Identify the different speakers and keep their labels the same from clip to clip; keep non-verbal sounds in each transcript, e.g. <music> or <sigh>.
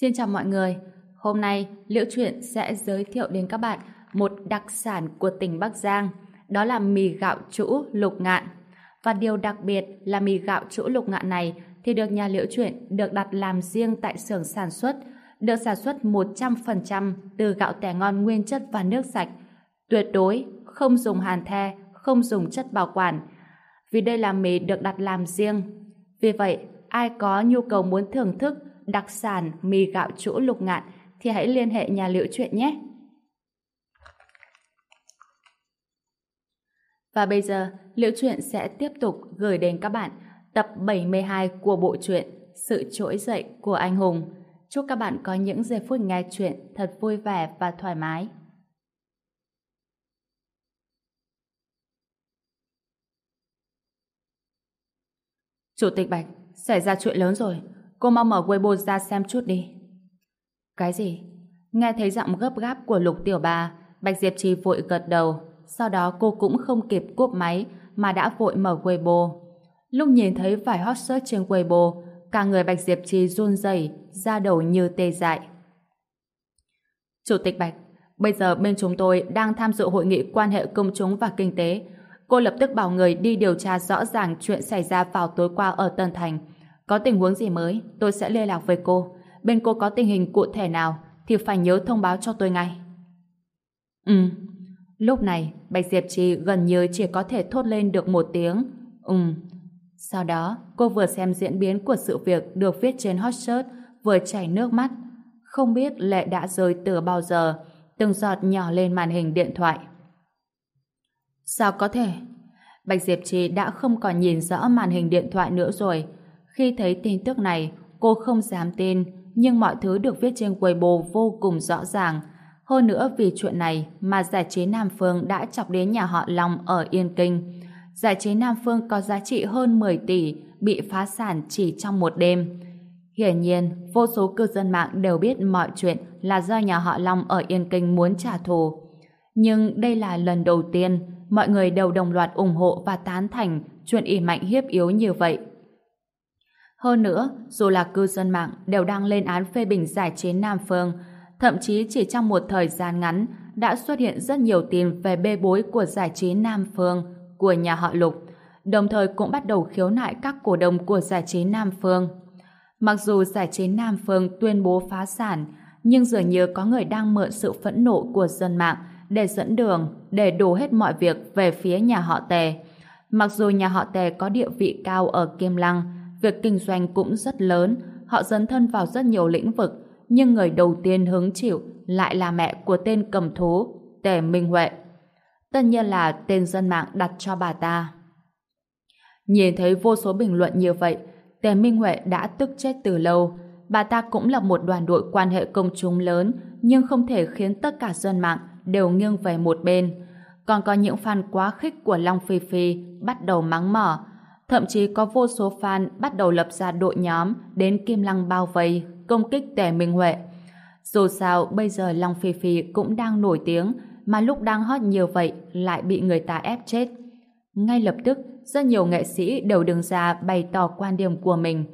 Speaker 1: Xin chào mọi người. Hôm nay Liễu Chuyện sẽ giới thiệu đến các bạn một đặc sản của tỉnh Bắc Giang, đó là mì gạo chũ lục ngạn. Và điều đặc biệt là mì gạo chũ lục ngạn này thì được nhà Liễu Chuyện được đặt làm riêng tại xưởng sản xuất, được sản xuất 100% từ gạo tẻ ngon nguyên chất và nước sạch, tuyệt đối không dùng hàn the, không dùng chất bảo quản. Vì đây là mì được đặt làm riêng. Vì vậy, ai có nhu cầu muốn thưởng thức đặc sản mì gạo chỗ lục ngạn thì hãy liên hệ nhà liệu chuyện nhé. Và bây giờ, liệu Chuyện sẽ tiếp tục gửi đến các bạn tập 72 của bộ truyện Sự trỗi dậy của anh hùng. Chúc các bạn có những giây phút nghe chuyện thật vui vẻ và thoải mái. Chủ tịch Bạch, xảy ra chuyện lớn rồi. Cô mau mở Weibo ra xem chút đi. Cái gì? Nghe thấy giọng gấp gáp của Lục Tiểu Ba, Bạch Diệp Trì vội gật đầu. Sau đó cô cũng không kịp cúp máy mà đã vội mở Weibo. Lúc nhìn thấy vài hot search trên Weibo, cả người Bạch Diệp Trì run rẩy, da đầu như tê dại. Chủ tịch Bạch, bây giờ bên chúng tôi đang tham dự hội nghị quan hệ công chúng và kinh tế. Cô lập tức bảo người đi điều tra rõ ràng chuyện xảy ra vào tối qua ở Tân Thành. Có tình huống gì mới, tôi sẽ liên lạc với cô. Bên cô có tình hình cụ thể nào thì phải nhớ thông báo cho tôi ngay. Ừ. Lúc này, Bạch Diệp Trì gần như chỉ có thể thốt lên được một tiếng. Ừm. Sau đó, cô vừa xem diễn biến của sự việc được viết trên hot search, vừa chảy nước mắt. Không biết lệ đã rơi từ bao giờ, từng giọt nhỏ lên màn hình điện thoại. Sao có thể? Bạch Diệp Trì đã không còn nhìn rõ màn hình điện thoại nữa rồi. Khi thấy tin tức này, cô không dám tin, nhưng mọi thứ được viết trên Weibo vô cùng rõ ràng. Hơn nữa vì chuyện này mà giải trí Nam Phương đã chọc đến nhà họ Long ở Yên Kinh. Giải trí Nam Phương có giá trị hơn 10 tỷ, bị phá sản chỉ trong một đêm. Hiển nhiên, vô số cư dân mạng đều biết mọi chuyện là do nhà họ Long ở Yên Kinh muốn trả thù. Nhưng đây là lần đầu tiên mọi người đều đồng loạt ủng hộ và tán thành chuyện ỉ mạnh hiếp yếu như vậy. Hơn nữa, dù là cư dân mạng đều đang lên án phê bình giải chế Nam Phương, thậm chí chỉ trong một thời gian ngắn đã xuất hiện rất nhiều tin về bê bối của giải trí Nam Phương của nhà họ Lục, đồng thời cũng bắt đầu khiếu nại các cổ đông của giải trí Nam Phương. Mặc dù giải trí Nam Phương tuyên bố phá sản, nhưng dường như có người đang mượn sự phẫn nộ của dân mạng để dẫn đường, để đổ hết mọi việc về phía nhà họ Tề. Mặc dù nhà họ Tề có địa vị cao ở Kim Lăng, việc kinh doanh cũng rất lớn, họ dấn thân vào rất nhiều lĩnh vực, nhưng người đầu tiên hứng chịu lại là mẹ của tên cầm thú, Tề Minh Huệ. Tất nhiên là tên dân mạng đặt cho bà ta. Nhìn thấy vô số bình luận như vậy, Tề Minh Huệ đã tức chết từ lâu. Bà ta cũng là một đoàn đội quan hệ công chúng lớn, nhưng không thể khiến tất cả dân mạng đều nghiêng về một bên. Còn có những fan quá khích của Long Phi Phi bắt đầu mắng mỏ. Thậm chí có vô số fan bắt đầu lập ra đội nhóm đến Kim Lăng bao vây, công kích Tề Minh Huệ. Dù sao, bây giờ Long Phi Phi cũng đang nổi tiếng, mà lúc đang hot nhiều vậy lại bị người ta ép chết. Ngay lập tức, rất nhiều nghệ sĩ đều đứng ra bày tỏ quan điểm của mình.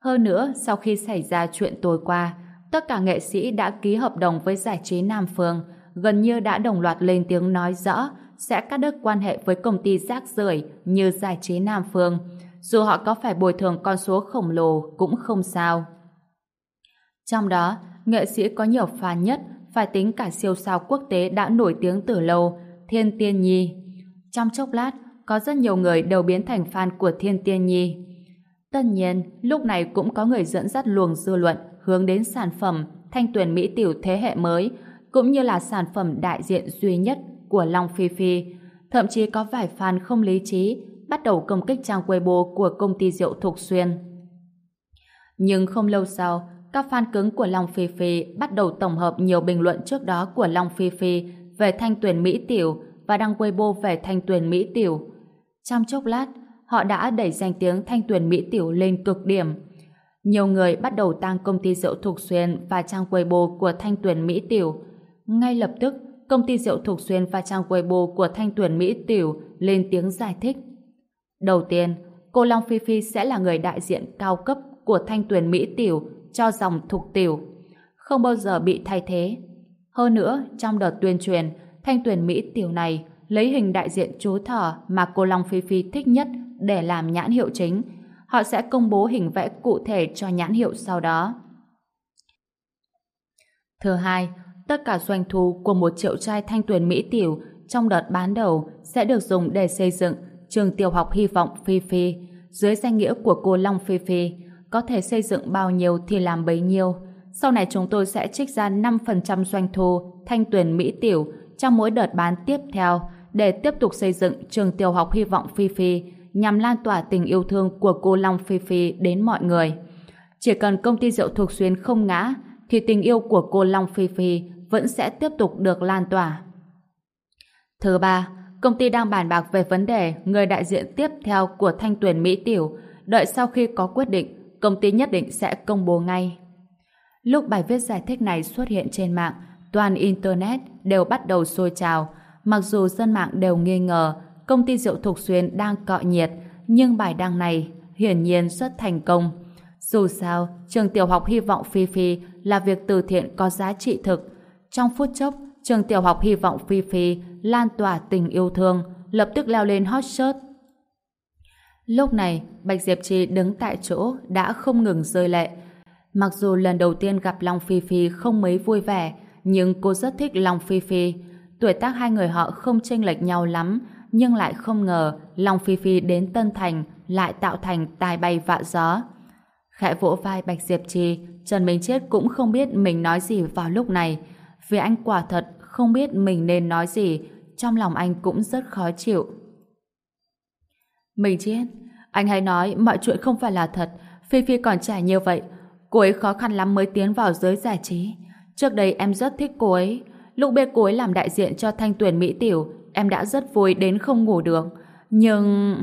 Speaker 1: Hơn nữa, sau khi xảy ra chuyện tối qua, tất cả nghệ sĩ đã ký hợp đồng với giải trí Nam Phương, gần như đã đồng loạt lên tiếng nói rõ sẽ cắt đứt quan hệ với công ty rác rưởi như giải trí Nam Phương. Dù họ có phải bồi thường con số khổng lồ cũng không sao. Trong đó, nghệ sĩ có nhiều fan nhất phải tính cả siêu sao quốc tế đã nổi tiếng từ lâu, Thiên Tiên Nhi. Trong chốc lát, có rất nhiều người đều biến thành fan của Thiên Tiên Nhi. Tất nhiên, lúc này cũng có người dẫn dắt luồng dư luận hướng đến sản phẩm thanh tuyển mỹ tiểu thế hệ mới, cũng như là sản phẩm đại diện duy nhất của Long Phi Phi. Thậm chí có vài fan không lý trí bắt đầu công kích trang Weibo của công ty rượu Thục Xuyên. Nhưng không lâu sau, các fan cứng của Long Phi Phi bắt đầu tổng hợp nhiều bình luận trước đó của Long Phi Phi về thanh tuyển Mỹ Tiểu và đăng Weibo về thanh tuyển Mỹ Tiểu. Trong chốc lát, họ đã đẩy danh tiếng thanh tuyển Mỹ Tiểu lên cực điểm. Nhiều người bắt đầu tăng công ty rượu Thục Xuyên và trang Weibo của thanh tuyển Mỹ Tiểu. Ngay lập tức, công ty rượu Thục Xuyên và trang Weibo của thanh tuyển Mỹ Tiểu lên tiếng giải thích. Đầu tiên, cô Long Phi Phi sẽ là người đại diện cao cấp của thanh tuyển Mỹ Tiểu cho dòng thục tiểu. không bao giờ bị thay thế. Hơn nữa, trong đợt tuyên truyền, thanh tuyển Mỹ tiểu này lấy hình đại diện chú thỏ mà cô Long Phi Phi thích nhất để làm nhãn hiệu chính. Họ sẽ công bố hình vẽ cụ thể cho nhãn hiệu sau đó. Thứ hai, tất cả doanh thu của một triệu chai thanh tuyển Mỹ tiểu trong đợt bán đầu sẽ được dùng để xây dựng trường tiểu học hy vọng Phi Phi dưới danh nghĩa của cô Long Phi Phi có thể xây dựng bao nhiêu thì làm bấy nhiêu. Sau này chúng tôi sẽ trích ra 5% doanh thu thanh tuyển Mỹ tiểu trong mỗi đợt bán tiếp theo để tiếp tục xây dựng trường tiểu học hy vọng Phi Phi nhằm lan tỏa tình yêu thương của cô Long Phi Phi đến mọi người. Chỉ cần công ty rượu thuộc xuyên không ngã thì tình yêu của cô Long Phi Phi vẫn sẽ tiếp tục được lan tỏa. Thứ ba, công ty đang bàn bạc về vấn đề người đại diện tiếp theo của thanh tuyển Mỹ Tiểu. Đợi sau khi có quyết định, công ty nhất định sẽ công bố ngay. Lúc bài viết giải thích này xuất hiện trên mạng, toàn Internet đều bắt đầu sôi trào. Mặc dù dân mạng đều nghi ngờ công ty rượu Thục Xuyên đang cọ nhiệt, nhưng bài đăng này hiển nhiên rất thành công. Dù sao, trường tiểu học hy vọng Phi Phi là việc từ thiện có giá trị thực. Trong phút chốc, trường tiểu học hy vọng Phi Phi lan tỏa tình yêu thương, lập tức leo lên hot search. Lúc này, Bạch Diệp Trì đứng tại chỗ đã không ngừng rơi lệ. Mặc dù lần đầu tiên gặp Long Phi Phi không mấy vui vẻ, nhưng cô rất thích Long Phi Phi. Tuổi tác hai người họ không chênh lệch nhau lắm, nhưng lại không ngờ Long Phi Phi đến Tân Thành lại tạo thành tài bay vạ gió. Khẽ vỗ vai Bạch Diệp Trì, Trần Minh Chết cũng không biết mình nói gì vào lúc này. Vì anh quả thật không biết mình nên nói gì, trong lòng anh cũng rất khó chịu. Mình Chết, anh hãy nói mọi chuyện không phải là thật, Phi Phi còn trẻ như vậy, cô ấy khó khăn lắm mới tiến vào giới giải trí. Trước đây em rất thích cô ấy, lúc biết cô ấy làm đại diện cho thanh tuyển Mỹ Tiểu, em đã rất vui đến không ngủ được. Nhưng...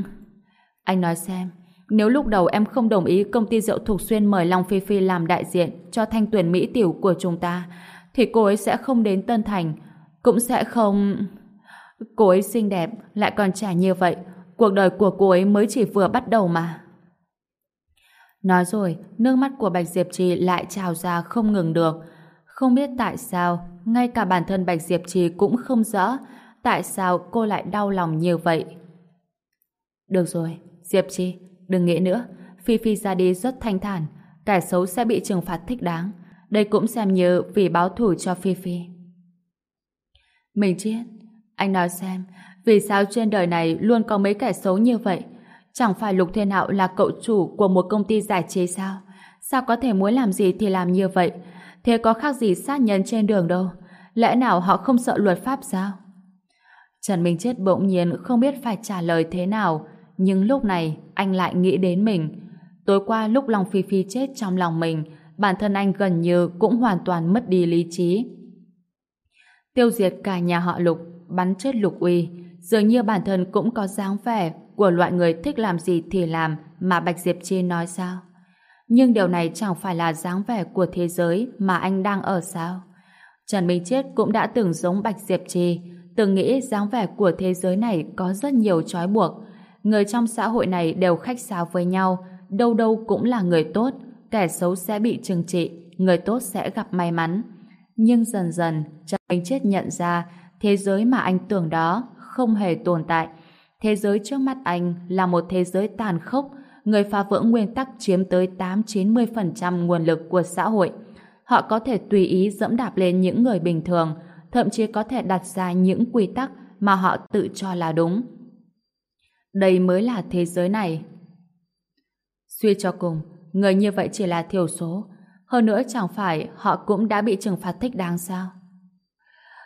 Speaker 1: Anh nói xem, nếu lúc đầu em không đồng ý công ty rượu Thục Xuyên mời Long Phi Phi làm đại diện cho thanh tuyển Mỹ Tiểu của chúng ta, thì cô ấy sẽ không đến Tân Thành, cũng sẽ không... Cô ấy xinh đẹp, lại còn trẻ như vậy, cuộc đời của cô ấy mới chỉ vừa bắt đầu mà. Nói rồi, nước mắt của Bạch Diệp Trì lại trào ra không ngừng được. Không biết tại sao, ngay cả bản thân Bạch Diệp Trì cũng không rõ tại sao cô lại đau lòng như vậy. Được rồi, Diệp Trì, đừng nghĩ nữa. Phi Phi ra đi rất thanh thản, kẻ xấu sẽ bị trừng phạt thích đáng. Đây cũng xem như vì báo thù cho Phi Phi. Mình chết. Anh nói xem, vì sao trên đời này luôn có mấy kẻ xấu như vậy? Chẳng phải Lục Thiên Hạo là cậu chủ của một công ty giải trí sao? Sao có thể muốn làm gì thì làm như vậy? Thế có khác gì sát nhân trên đường đâu? Lẽ nào họ không sợ luật pháp sao? Trần Minh Chết bỗng nhiên không biết phải trả lời thế nào, nhưng lúc này anh lại nghĩ đến mình. Tối qua lúc Long Phi Phi chết trong lòng mình, bản thân anh gần như cũng hoàn toàn mất đi lý trí. Tiêu diệt cả nhà họ Lục, bắn chết Lục Uy, dường như bản thân cũng có dáng vẻ của loại người thích làm gì thì làm mà Bạch Diệp Chi nói sao. Nhưng điều này chẳng phải là dáng vẻ của thế giới mà anh đang ở sao. Trần Minh Chết cũng đã từng giống Bạch Diệp Chi, từng nghĩ dáng vẻ của thế giới này có rất nhiều trói buộc. Người trong xã hội này đều khách sáo với nhau, đâu đâu cũng là người tốt, kẻ xấu sẽ bị trừng trị, người tốt sẽ gặp may mắn. Nhưng dần dần, Trần Minh Chết nhận ra thế giới mà anh tưởng đó không hề tồn tại. Thế giới trước mắt anh là một thế giới tàn khốc, người phá vỡ nguyên tắc chiếm tới 8-90% nguồn lực của xã hội. Họ có thể tùy ý dẫm đạp lên những người bình thường, thậm chí có thể đặt ra những quy tắc mà họ tự cho là đúng. Đây mới là thế giới này. Suy cho cùng, người như vậy chỉ là thiểu số. Hơn nữa chẳng phải họ cũng đã bị trừng phạt thích đáng sao?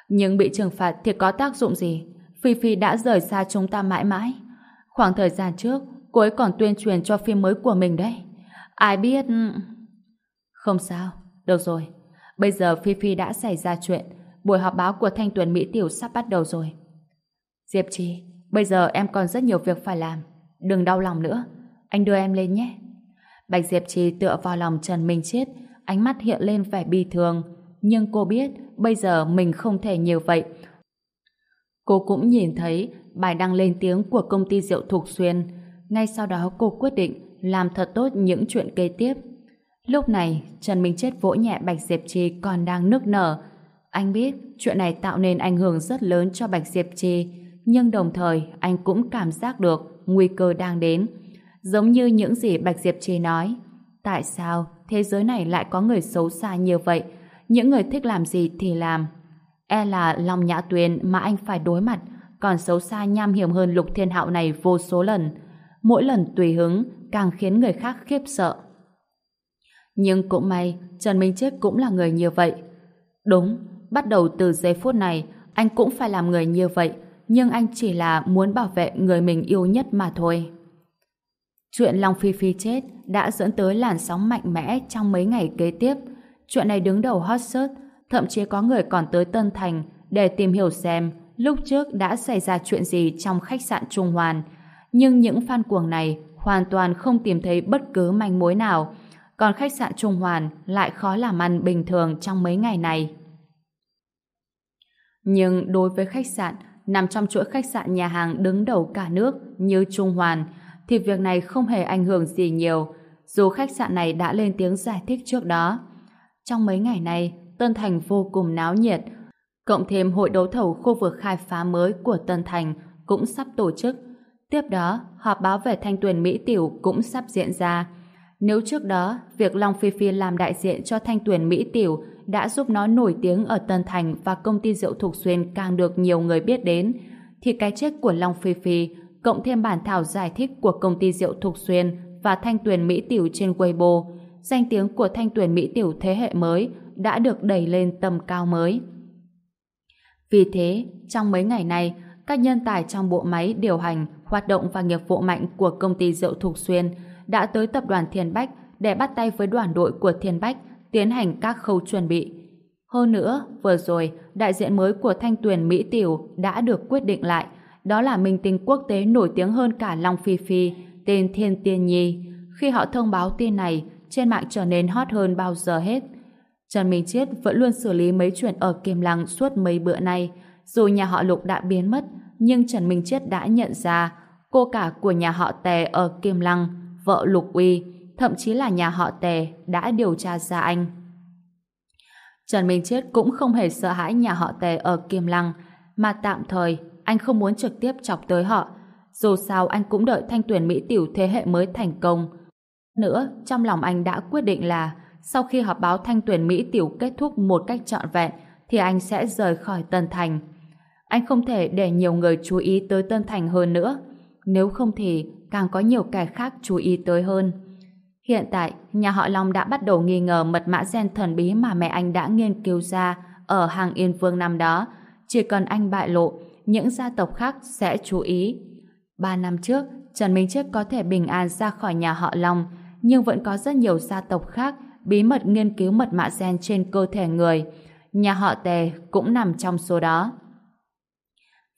Speaker 1: Nhưng bị trừng phạt thì có tác dụng gì? Phi Phi đã rời xa chúng ta mãi mãi. Khoảng thời gian trước, cô ấy còn tuyên truyền cho phim mới của mình đấy. Ai biết... Không sao, được rồi. Bây giờ Phi Phi đã xảy ra chuyện, buổi họp báo của Thanh Tuấn Mỹ Tiểu sắp bắt đầu rồi. Diệp Trì, bây giờ em còn rất nhiều việc phải làm. Đừng đau lòng nữa. Anh đưa em lên nhé. Bạch Diệp Trì tựa vào lòng Trần Minh Chiết, ánh mắt hiện lên vẻ bi thường. Nhưng cô biết bây giờ mình không thể nhiều vậy. Cô cũng nhìn thấy bài đăng lên tiếng của công ty rượu Thục Xuyên. Ngay sau đó cô quyết định làm thật tốt những chuyện kế tiếp. Lúc này, Trần Minh Chết vỗ nhẹ Bạch Diệp Trì còn đang nức nở. Anh biết chuyện này tạo nên ảnh hưởng rất lớn cho Bạch Diệp Trì, nhưng đồng thời anh cũng cảm giác được nguy cơ đang đến. Giống như những gì Bạch Diệp Trì nói. Tại sao thế giới này lại có người xấu xa như vậy? Những người thích làm gì thì làm. E là Long Nhã Tuyền mà anh phải đối mặt, còn xấu xa nham hiểm hơn Lục Thiên Hạo này vô số lần. Mỗi lần tùy hứng càng khiến người khác khiếp sợ. Nhưng cũng may, Trần Minh Chết cũng là người như vậy. Đúng, bắt đầu từ giây phút này, anh cũng phải làm người như vậy, nhưng anh chỉ là muốn bảo vệ người mình yêu nhất mà thôi. Chuyện Long Phi Phi chết đã dẫn tới làn sóng mạnh mẽ trong mấy ngày kế tiếp. Chuyện này đứng đầu hot search, thậm chí có người còn tới Tân Thành để tìm hiểu xem lúc trước đã xảy ra chuyện gì trong khách sạn Trung Hoàn. Nhưng những fan cuồng này hoàn toàn không tìm thấy bất cứ manh mối nào, còn khách sạn Trung Hoàn lại khó làm ăn bình thường trong mấy ngày này. Nhưng đối với khách sạn nằm trong chuỗi khách sạn nhà hàng đứng đầu cả nước như Trung Hoàn, thì việc này không hề ảnh hưởng gì nhiều, dù khách sạn này đã lên tiếng giải thích trước đó. Trong mấy ngày này, Tân Thành vô cùng náo nhiệt, cộng thêm hội đấu thầu khu vực khai phá mới của Tân Thành cũng sắp tổ chức. Tiếp đó, họp báo về thanh tuyển Mỹ Tiểu cũng sắp diễn ra. Nếu trước đó, việc Long Phi Phi làm đại diện cho thanh tuyển Mỹ Tiểu đã giúp nó nổi tiếng ở Tân Thành và công ty rượu Thục Xuyên càng được nhiều người biết đến, thì cái chết của Long Phi Phi cộng thêm bản thảo giải thích của công ty rượu Thục Xuyên và Thanh Tuyền Mỹ Tiểu trên Weibo, danh tiếng của Thanh Tuyền Mỹ Tiểu thế hệ mới đã được đẩy lên tầm cao mới. Vì thế, trong mấy ngày này, các nhân tài trong bộ máy điều hành, hoạt động và nghiệp vụ mạnh của công ty rượu Thục Xuyên đã tới tập đoàn Thiên Bách để bắt tay với đoàn đội của Thiên Bách tiến hành các khâu chuẩn bị. Hơn nữa, vừa rồi, đại diện mới của Thanh Tuyền Mỹ Tiểu đã được quyết định lại đó là minh tinh quốc tế nổi tiếng hơn cả Long Phi Phi, tên Thiên Tiên Nhi. Khi họ thông báo tin này, trên mạng trở nên hot hơn bao giờ hết. Trần Minh Chiết vẫn luôn xử lý mấy chuyện ở Kim Lăng suốt mấy bữa nay. Dù nhà họ Lục đã biến mất, nhưng Trần Minh Chiết đã nhận ra cô cả của nhà họ Tề ở Kim Lăng, vợ Lục Uy, thậm chí là nhà họ Tề đã điều tra ra anh. Trần Minh Chiết cũng không hề sợ hãi nhà họ Tề ở Kim Lăng, mà tạm thời anh không muốn trực tiếp chọc tới họ. Dù sao anh cũng đợi thanh tuyển Mỹ Tiểu thế hệ mới thành công. Nữa, trong lòng anh đã quyết định là sau khi họp báo thanh tuyển Mỹ Tiểu kết thúc một cách trọn vẹn thì anh sẽ rời khỏi Tân Thành. Anh không thể để nhiều người chú ý tới Tân Thành hơn nữa. Nếu không thì càng có nhiều kẻ khác chú ý tới hơn. Hiện tại, nhà họ Long đã bắt đầu nghi ngờ mật mã gen thần bí mà mẹ anh đã nghiên cứu ra ở hàng Yên Vương năm đó. Chỉ cần anh bại lộ, những gia tộc khác sẽ chú ý. Ba năm trước, Trần Minh Chiết có thể bình an ra khỏi nhà họ Long, nhưng vẫn có rất nhiều gia tộc khác bí mật nghiên cứu mật mã gen trên cơ thể người. Nhà họ Tề cũng nằm trong số đó.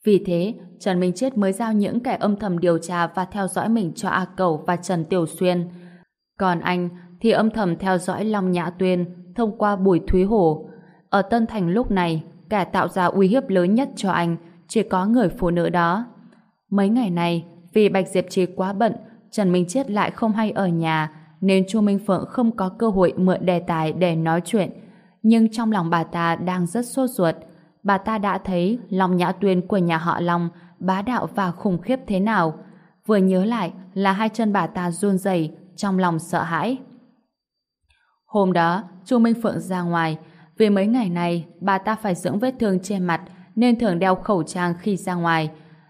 Speaker 1: Vì thế, Trần Minh Chiết mới giao những kẻ âm thầm điều tra và theo dõi mình cho A Cầu và Trần Tiểu Xuyên. Còn anh thì âm thầm theo dõi Long Nhã Tuyên thông qua Bùi Thúy Hổ. Ở Tân Thành lúc này, kẻ tạo ra uy hiếp lớn nhất cho anh chỉ có người phụ nữ đó. Mấy ngày này, vì Bạch Diệp Trì quá bận, Trần Minh Chết lại không hay ở nhà, nên Chu Minh Phượng không có cơ hội mượn đề tài để nói chuyện. Nhưng trong lòng bà ta đang rất sốt ruột. Bà ta đã thấy lòng nhã tuyên của nhà họ Long bá đạo và khủng khiếp thế nào. Vừa nhớ lại là hai chân bà ta run rẩy trong lòng sợ hãi. Hôm đó, Chu Minh Phượng ra ngoài, vì mấy ngày này bà ta phải dưỡng vết thương trên mặt nên thường đeo khẩu trang khi ra ngoài.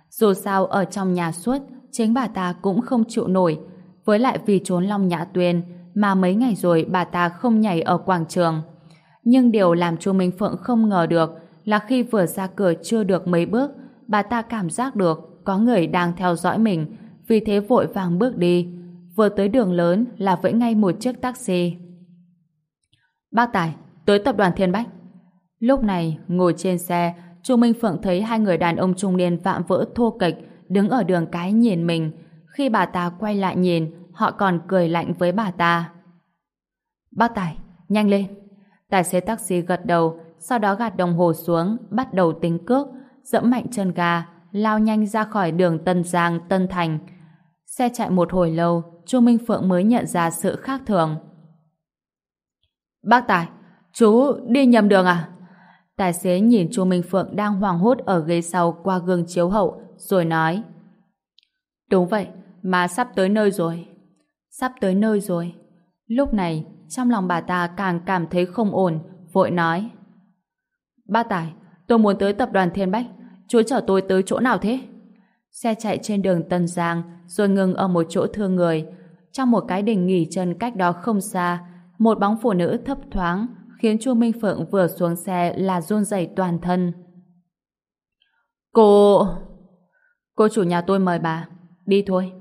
Speaker 1: Dù sao ở trong nhà suốt, chính bà ta cũng không chịu nổi. Với lại vì trốn Long Nhã Tuyên mà mấy ngày rồi bà ta không nhảy ở quảng trường. Nhưng điều làm chu Minh Phượng không ngờ được là khi vừa ra cửa chưa được mấy bước, bà ta cảm giác được có người đang theo dõi mình, vì thế vội vàng bước đi. Vừa tới đường lớn là vẫy ngay một chiếc taxi. Bác Tài, tới tập đoàn Thiên Bách. Lúc này, ngồi trên xe, Chu Minh Phượng thấy hai người đàn ông trung niên vạm vỡ thô kịch đứng ở đường cái nhìn mình. Khi bà ta quay lại nhìn, họ còn cười lạnh với bà ta. Bác Tài, nhanh lên. Tài xế taxi gật đầu, sau đó gạt đồng hồ xuống, bắt đầu tính cước, dẫm mạnh chân ga, lao nhanh ra khỏi đường Tân Giang, Tân Thành. Xe chạy một hồi lâu, Chu Minh Phượng mới nhận ra sự khác thường. Bác Tài, chú đi nhầm đường à? Tài xế nhìn Chu Minh Phượng đang hoảng hốt ở ghế sau qua gương chiếu hậu, rồi nói. Đúng vậy, mà sắp tới nơi rồi. Sắp tới nơi rồi. Lúc này, trong lòng bà ta càng cảm thấy không ổn, vội nói. ba Tài, tôi muốn tới tập đoàn Thiên Bách. Chú chở tôi tới chỗ nào thế? Xe chạy trên đường Tân Giang, rồi ngừng ở một chỗ thương người. Trong một cái đình nghỉ chân cách đó không xa, một bóng phụ nữ thấp thoáng, khiến Chu Minh Phượng vừa xuống xe là run rẩy toàn thân. Cô... Cô chủ nhà tôi mời bà. Đi thôi.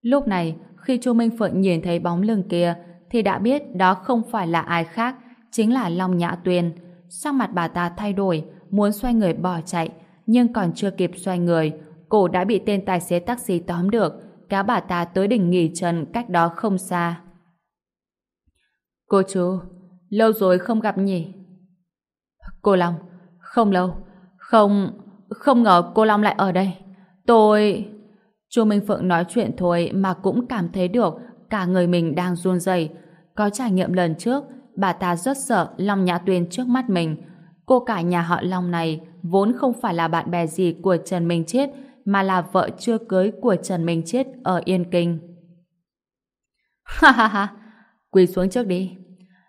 Speaker 1: Lúc này, khi Chu Minh Phượng nhìn thấy bóng lưng kia, thì đã biết đó không phải là ai khác, chính là Long Nhã Tuyền. Sắc mặt bà ta thay đổi, muốn xoay người bỏ chạy, nhưng còn chưa kịp xoay người, cô đã bị tên tài xế taxi tóm được, kéo bà ta tới đỉnh nghỉ chân cách đó không xa. Cô chú, lâu rồi không gặp nhỉ? Cô Long, không lâu, không, không ngờ cô Long lại ở đây. Tôi... Chu Minh Phượng nói chuyện thôi mà cũng cảm thấy được cả người mình đang run rẩy. Có trải nghiệm lần trước, bà ta rất sợ Long Nhã Tuyên trước mắt mình. Cô cả nhà họ Long này vốn không phải là bạn bè gì của Trần Minh Chết, mà là vợ chưa cưới của Trần Minh Chết ở Yên Kinh. Ha ha ha, quỳ xuống trước đi.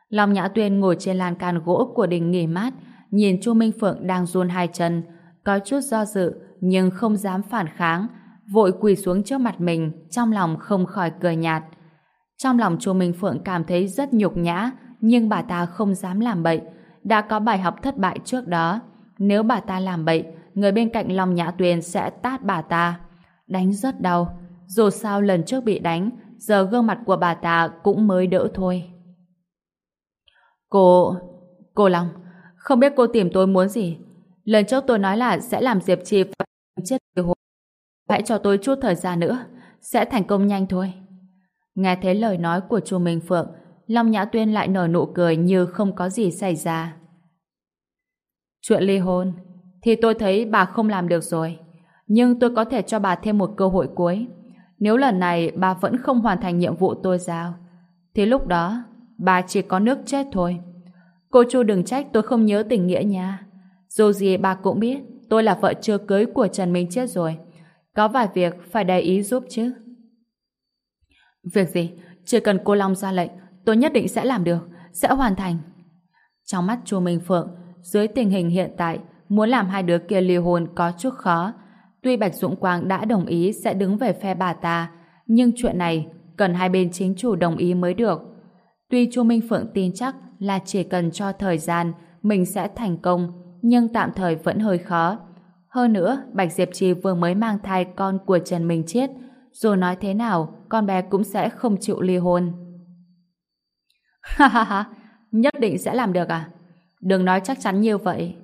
Speaker 1: Long Nhã Tuyên ngồi trên lan can gỗ của đình nghỉ mát, nhìn Chu Minh Phượng đang run hai chân, có chút do dự nhưng không dám phản kháng, vội quỳ xuống trước mặt mình, trong lòng không khỏi cười nhạt. Trong lòng Chu Minh Phượng cảm thấy rất nhục nhã, nhưng bà ta không dám làm bậy. Đã có bài học thất bại trước đó. Nếu bà ta làm bậy, người bên cạnh Long Nhã Tuyền sẽ tát bà ta. Đánh rất đau. Dù sao lần trước bị đánh, giờ gương mặt của bà ta cũng mới đỡ thôi. Cô... Cô Long, không biết cô tìm tôi muốn gì? Lần trước tôi nói là sẽ làm Diệp Trì phải chết từ hồn. Hãy cho tôi chút thời gian nữa, sẽ thành công nhanh thôi. Nghe thấy lời nói của chu Minh Phượng, Long Nhã Tuyên lại nở nụ cười như không có gì xảy ra. Chuyện ly hôn, thì tôi thấy bà không làm được rồi. Nhưng tôi có thể cho bà thêm một cơ hội cuối. Nếu lần này bà vẫn không hoàn thành nhiệm vụ tôi giao, thì lúc đó bà chỉ có nước chết thôi. Cô Chu đừng trách tôi không nhớ tình nghĩa nha. Dù gì bà cũng biết tôi là vợ chưa cưới của Trần Minh Chết rồi. Có vài việc phải để ý giúp chứ. Việc gì? Chỉ cần cô Long ra lệnh, tôi nhất định sẽ làm được, sẽ hoàn thành. Trong mắt Chu Minh Phượng, dưới tình hình hiện tại, muốn làm hai đứa kia ly hôn có chút khó. Tuy Bạch Dũng Quang đã đồng ý sẽ đứng về phe bà ta, nhưng chuyện này cần hai bên chính chủ đồng ý mới được. Tuy Chu Minh Phượng tin chắc là chỉ cần cho thời gian mình sẽ thành công, nhưng tạm thời vẫn hơi khó. Hơn nữa, Bạch Diệp Trì vừa mới mang thai con của Trần Minh Chiết, dù nói thế nào, con bé cũng sẽ không chịu ly hôn. Ha ha ha, nhất định sẽ làm được à? Đừng nói chắc chắn như vậy.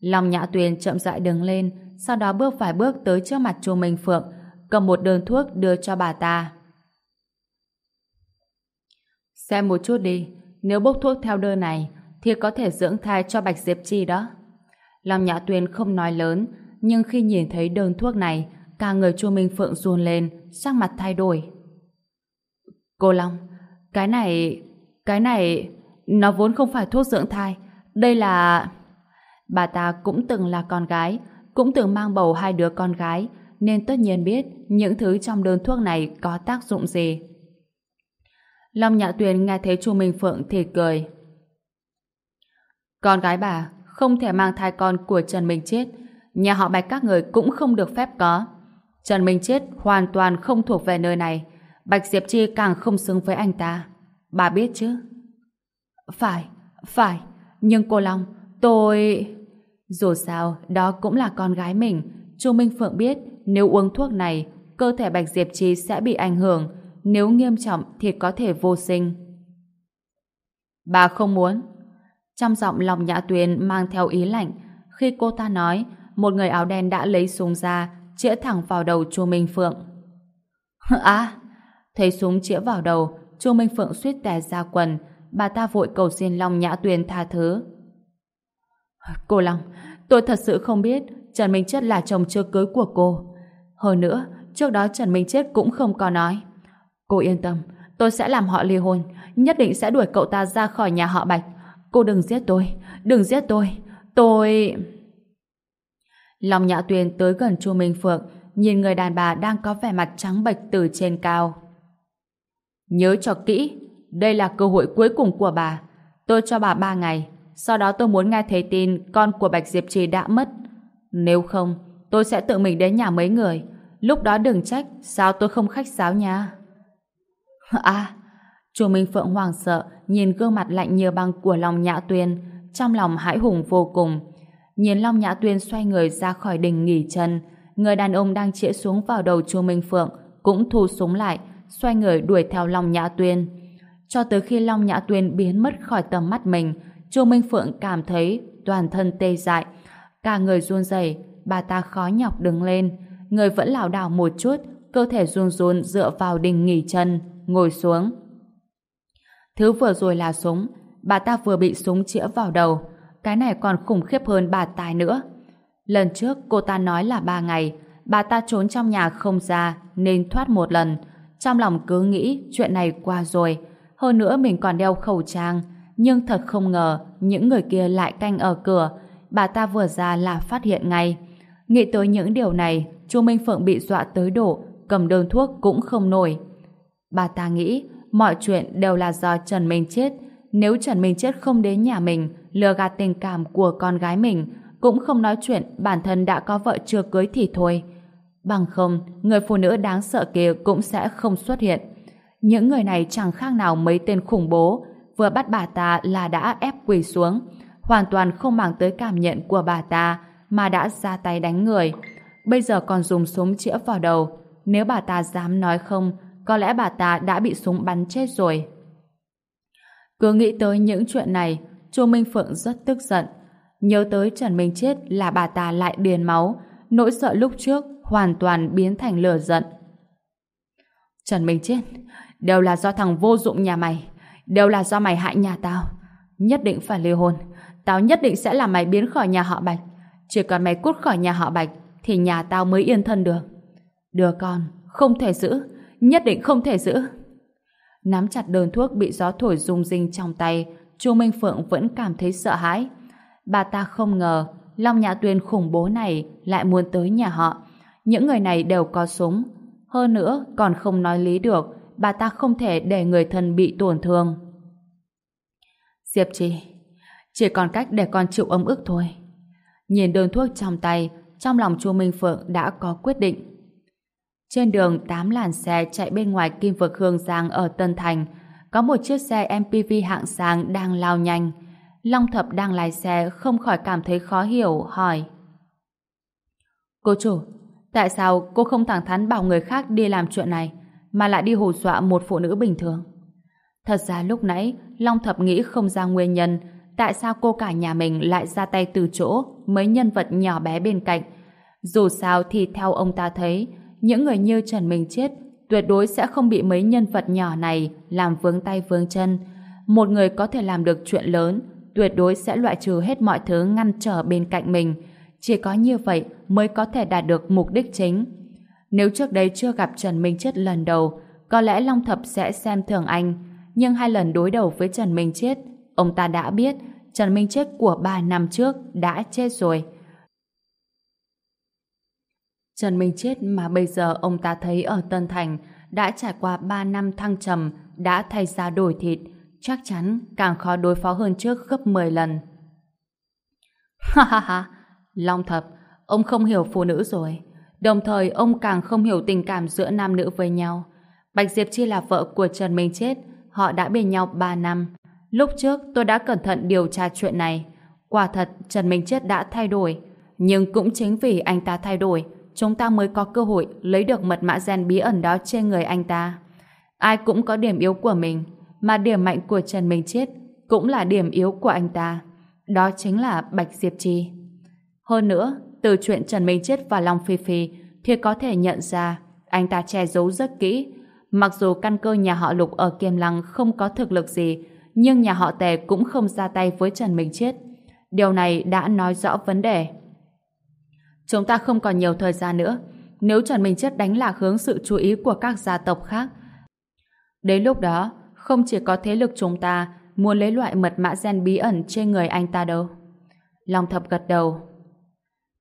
Speaker 1: Long Nhã Tuyền chậm rãi đứng lên, sau đó bước vài bước tới trước mặt Chu Minh Phượng, cầm một đơn thuốc đưa cho bà ta. Xem một chút đi, nếu bốc thuốc theo đơn này, thì có thể dưỡng thai cho Bạch Diệp Chi đó. Lòng Nhã Tuyền không nói lớn, nhưng khi nhìn thấy đơn thuốc này, cả người Chu Minh Phượng run lên, sắc mặt thay đổi. Cô Long, cái này... cái này... nó vốn không phải thuốc dưỡng thai. Đây là... Bà ta cũng từng là con gái, cũng từng mang bầu hai đứa con gái, nên tất nhiên biết những thứ trong đơn thuốc này có tác dụng gì. Long Nhã Tuyền nghe thấy Chu Minh Phượng thì cười. Con gái bà không thể mang thai con của Trần Minh Chết, nhà họ Bạch các người cũng không được phép có. Trần Minh Chết hoàn toàn không thuộc về nơi này. Bạch Diệp Chi càng không xứng với anh ta. Bà biết chứ? Phải, phải. Nhưng cô Long, tôi... Dù sao, đó cũng là con gái mình. Chu Minh Phượng biết nếu uống thuốc này, cơ thể Bạch Diệp Chi sẽ bị ảnh hưởng. Nếu nghiêm trọng thì có thể vô sinh. Bà không muốn. Trong giọng lòng nhã tuyền mang theo ý lạnh. Khi cô ta nói, một người áo đen đã lấy súng ra chĩa thẳng vào đầu Chu Minh Phượng. <laughs> À, thấy súng chĩa vào đầu, Chu Minh Phượng suýt tè ra quần, bà ta vội cầu xin Long Nhã Tuyền tha thứ. Cô Long, tôi thật sự không biết Trần Minh Chết là chồng chưa cưới của cô. Hơn nữa, trước đó Trần Minh Chết cũng không có nói. Cô yên tâm, tôi sẽ làm họ ly hôn, nhất định sẽ đuổi cậu ta ra khỏi nhà họ Bạch. cô đừng giết tôi, đừng giết tôi, tôi... lòng Nhã Tuyền tới gần Chu Minh Phượng, nhìn người đàn bà đang có vẻ mặt trắng bệch từ trên cao. Nhớ cho kỹ, đây là cơ hội cuối cùng của bà. Tôi cho bà ba ngày, sau đó tôi muốn nghe thấy tin con của Bạch Diệp Trì đã mất. Nếu không, tôi sẽ tự mình đến nhà mấy người. Lúc đó đừng trách, sao tôi không khách sáo nha. À, Chu Minh Phượng hoàng sợ, nhìn gương mặt lạnh như băng của Long Nhã Tuyên, trong lòng hãi hùng vô cùng. Nhìn Long Nhã Tuyên xoay người ra khỏi đình nghỉ chân, người đàn ông đang chĩa xuống vào đầu Chu Minh Phượng cũng thu súng lại, xoay người đuổi theo Long Nhã Tuyên. Cho tới khi Long Nhã Tuyên biến mất khỏi tầm mắt mình, Chu Minh Phượng cảm thấy toàn thân tê dại, cả người run rẩy, bà ta khó nhọc đứng lên, người vẫn lảo đảo một chút, cơ thể run run dựa vào đình nghỉ chân, ngồi xuống. Thứ vừa rồi là súng, bà ta vừa bị súng chĩa vào đầu, cái này còn khủng khiếp hơn bà tài nữa. Lần trước cô ta nói là ba ngày, bà ta trốn trong nhà không ra nên thoát một lần. Trong lòng cứ nghĩ chuyện này qua rồi. Hơn nữa mình còn đeo khẩu trang. Nhưng thật không ngờ những người kia lại canh ở cửa. Bà ta vừa ra là phát hiện ngay. Nghĩ tới những điều này, Chu Minh Phượng bị dọa tới độ, cầm đơn thuốc cũng không nổi. Bà ta nghĩ mọi chuyện đều là do Trần Minh chết. Nếu Trần Minh chết không đến nhà mình, lừa gạt tình cảm của con gái mình, cũng không nói chuyện bản thân đã có vợ chưa cưới thì thôi. Bằng không, người phụ nữ đáng sợ kia cũng sẽ không xuất hiện. Những người này chẳng khác nào mấy tên khủng bố, vừa bắt bà ta là đã ép quỳ xuống, hoàn toàn không mang tới cảm nhận của bà ta mà đã ra tay đánh người. Bây giờ còn dùng súng chĩa vào đầu. Nếu bà ta dám nói không, có lẽ bà ta đã bị súng bắn chết rồi. Cứ nghĩ tới những chuyện này, Chu Minh Phượng rất tức giận. Nhớ tới Trần Minh Chết là bà ta lại điền máu, nỗi sợ lúc trước hoàn toàn biến thành lửa giận. Trần Minh Chết, đều là do thằng vô dụng nhà mày, đều là do mày hại nhà tao. Nhất định phải ly hôn, tao nhất định sẽ làm mày biến khỏi nhà họ Bạch. Chỉ cần mày cút khỏi nhà họ Bạch, thì nhà tao mới yên thân được. Đứa con, không thể giữ, nhất định không thể giữ. Nắm chặt đơn thuốc bị gió thổi rung rinh trong tay, Chu Minh Phượng vẫn cảm thấy sợ hãi. Bà ta không ngờ Long Nhã Tuyên khủng bố này lại muốn tới nhà họ. Những người này đều có súng. Hơn nữa, còn không nói lý được, bà ta không thể để người thân bị tổn thương. Diệp Trì, chỉ còn cách để con chịu ấm ức thôi. Nhìn đơn thuốc trong tay, trong lòng Chu Minh Phượng đã có quyết định. Trên đường, tám làn xe chạy bên ngoài Kim Vực Hương Giang ở Tân Thành, có một chiếc xe MPV hạng sang đang lao nhanh. Long Thập đang lái xe không khỏi cảm thấy khó hiểu, hỏi. Cô chủ, tại sao cô không thẳng thắn bảo người khác đi làm chuyện này, mà lại đi hù dọa một phụ nữ bình thường? Thật ra lúc nãy, Long Thập nghĩ không ra nguyên nhân tại sao cô cả nhà mình lại ra tay từ chỗ mấy nhân vật nhỏ bé bên cạnh. Dù sao thì theo ông ta thấy, những người như Trần Minh Chết tuyệt đối sẽ không bị mấy nhân vật nhỏ này làm vướng tay vướng chân. Một người có thể làm được chuyện lớn, tuyệt đối sẽ loại trừ hết mọi thứ ngăn trở bên cạnh mình. Chỉ có như vậy mới có thể đạt được mục đích chính. Nếu trước đây chưa gặp Trần Minh Chết lần đầu, có lẽ Long Thập sẽ xem thường anh. Nhưng hai lần đối đầu với Trần Minh Chết, ông ta đã biết Trần Minh Chết của ba năm trước đã chết rồi. Trần Minh Chết mà bây giờ ông ta thấy ở Tân Thành đã trải qua 3 năm thăng trầm, đã thay ra đổi thịt, chắc chắn càng khó đối phó hơn trước gấp 10 lần. <laughs> Ha ha ha, Long Thập, ông không hiểu phụ nữ rồi. Đồng thời ông càng không hiểu tình cảm giữa nam nữ với nhau. Bạch Diệp Chi là vợ của Trần Minh Chết, họ đã bên nhau 3 năm. Lúc trước tôi đã cẩn thận điều tra chuyện này. Quả thật Trần Minh Chết đã thay đổi, nhưng cũng chính vì anh ta thay đổi, chúng ta mới có cơ hội lấy được mật mã gen bí ẩn đó trên người anh ta. Ai cũng có điểm yếu của mình, mà điểm mạnh của Trần Minh Chết cũng là điểm yếu của anh ta. Đó chính là Bạch Diệp Trì. Hơn nữa, từ chuyện Trần Minh Chết và Long Phi Phi thì có thể nhận ra anh ta che giấu rất kỹ. Mặc dù căn cơ nhà họ Lục ở Kiêm Lăng không có thực lực gì, nhưng nhà họ Tề cũng không ra tay với Trần Minh Chết. Điều này đã nói rõ vấn đề. Chúng ta không còn nhiều thời gian nữa. Nếu Trần Minh Chết đánh lạc hướng sự chú ý của các gia tộc khác, đến lúc đó, không chỉ có thế lực chúng ta, muốn lấy loại mật mã gen bí ẩn trên người anh ta đâu. Long thập gật đầu.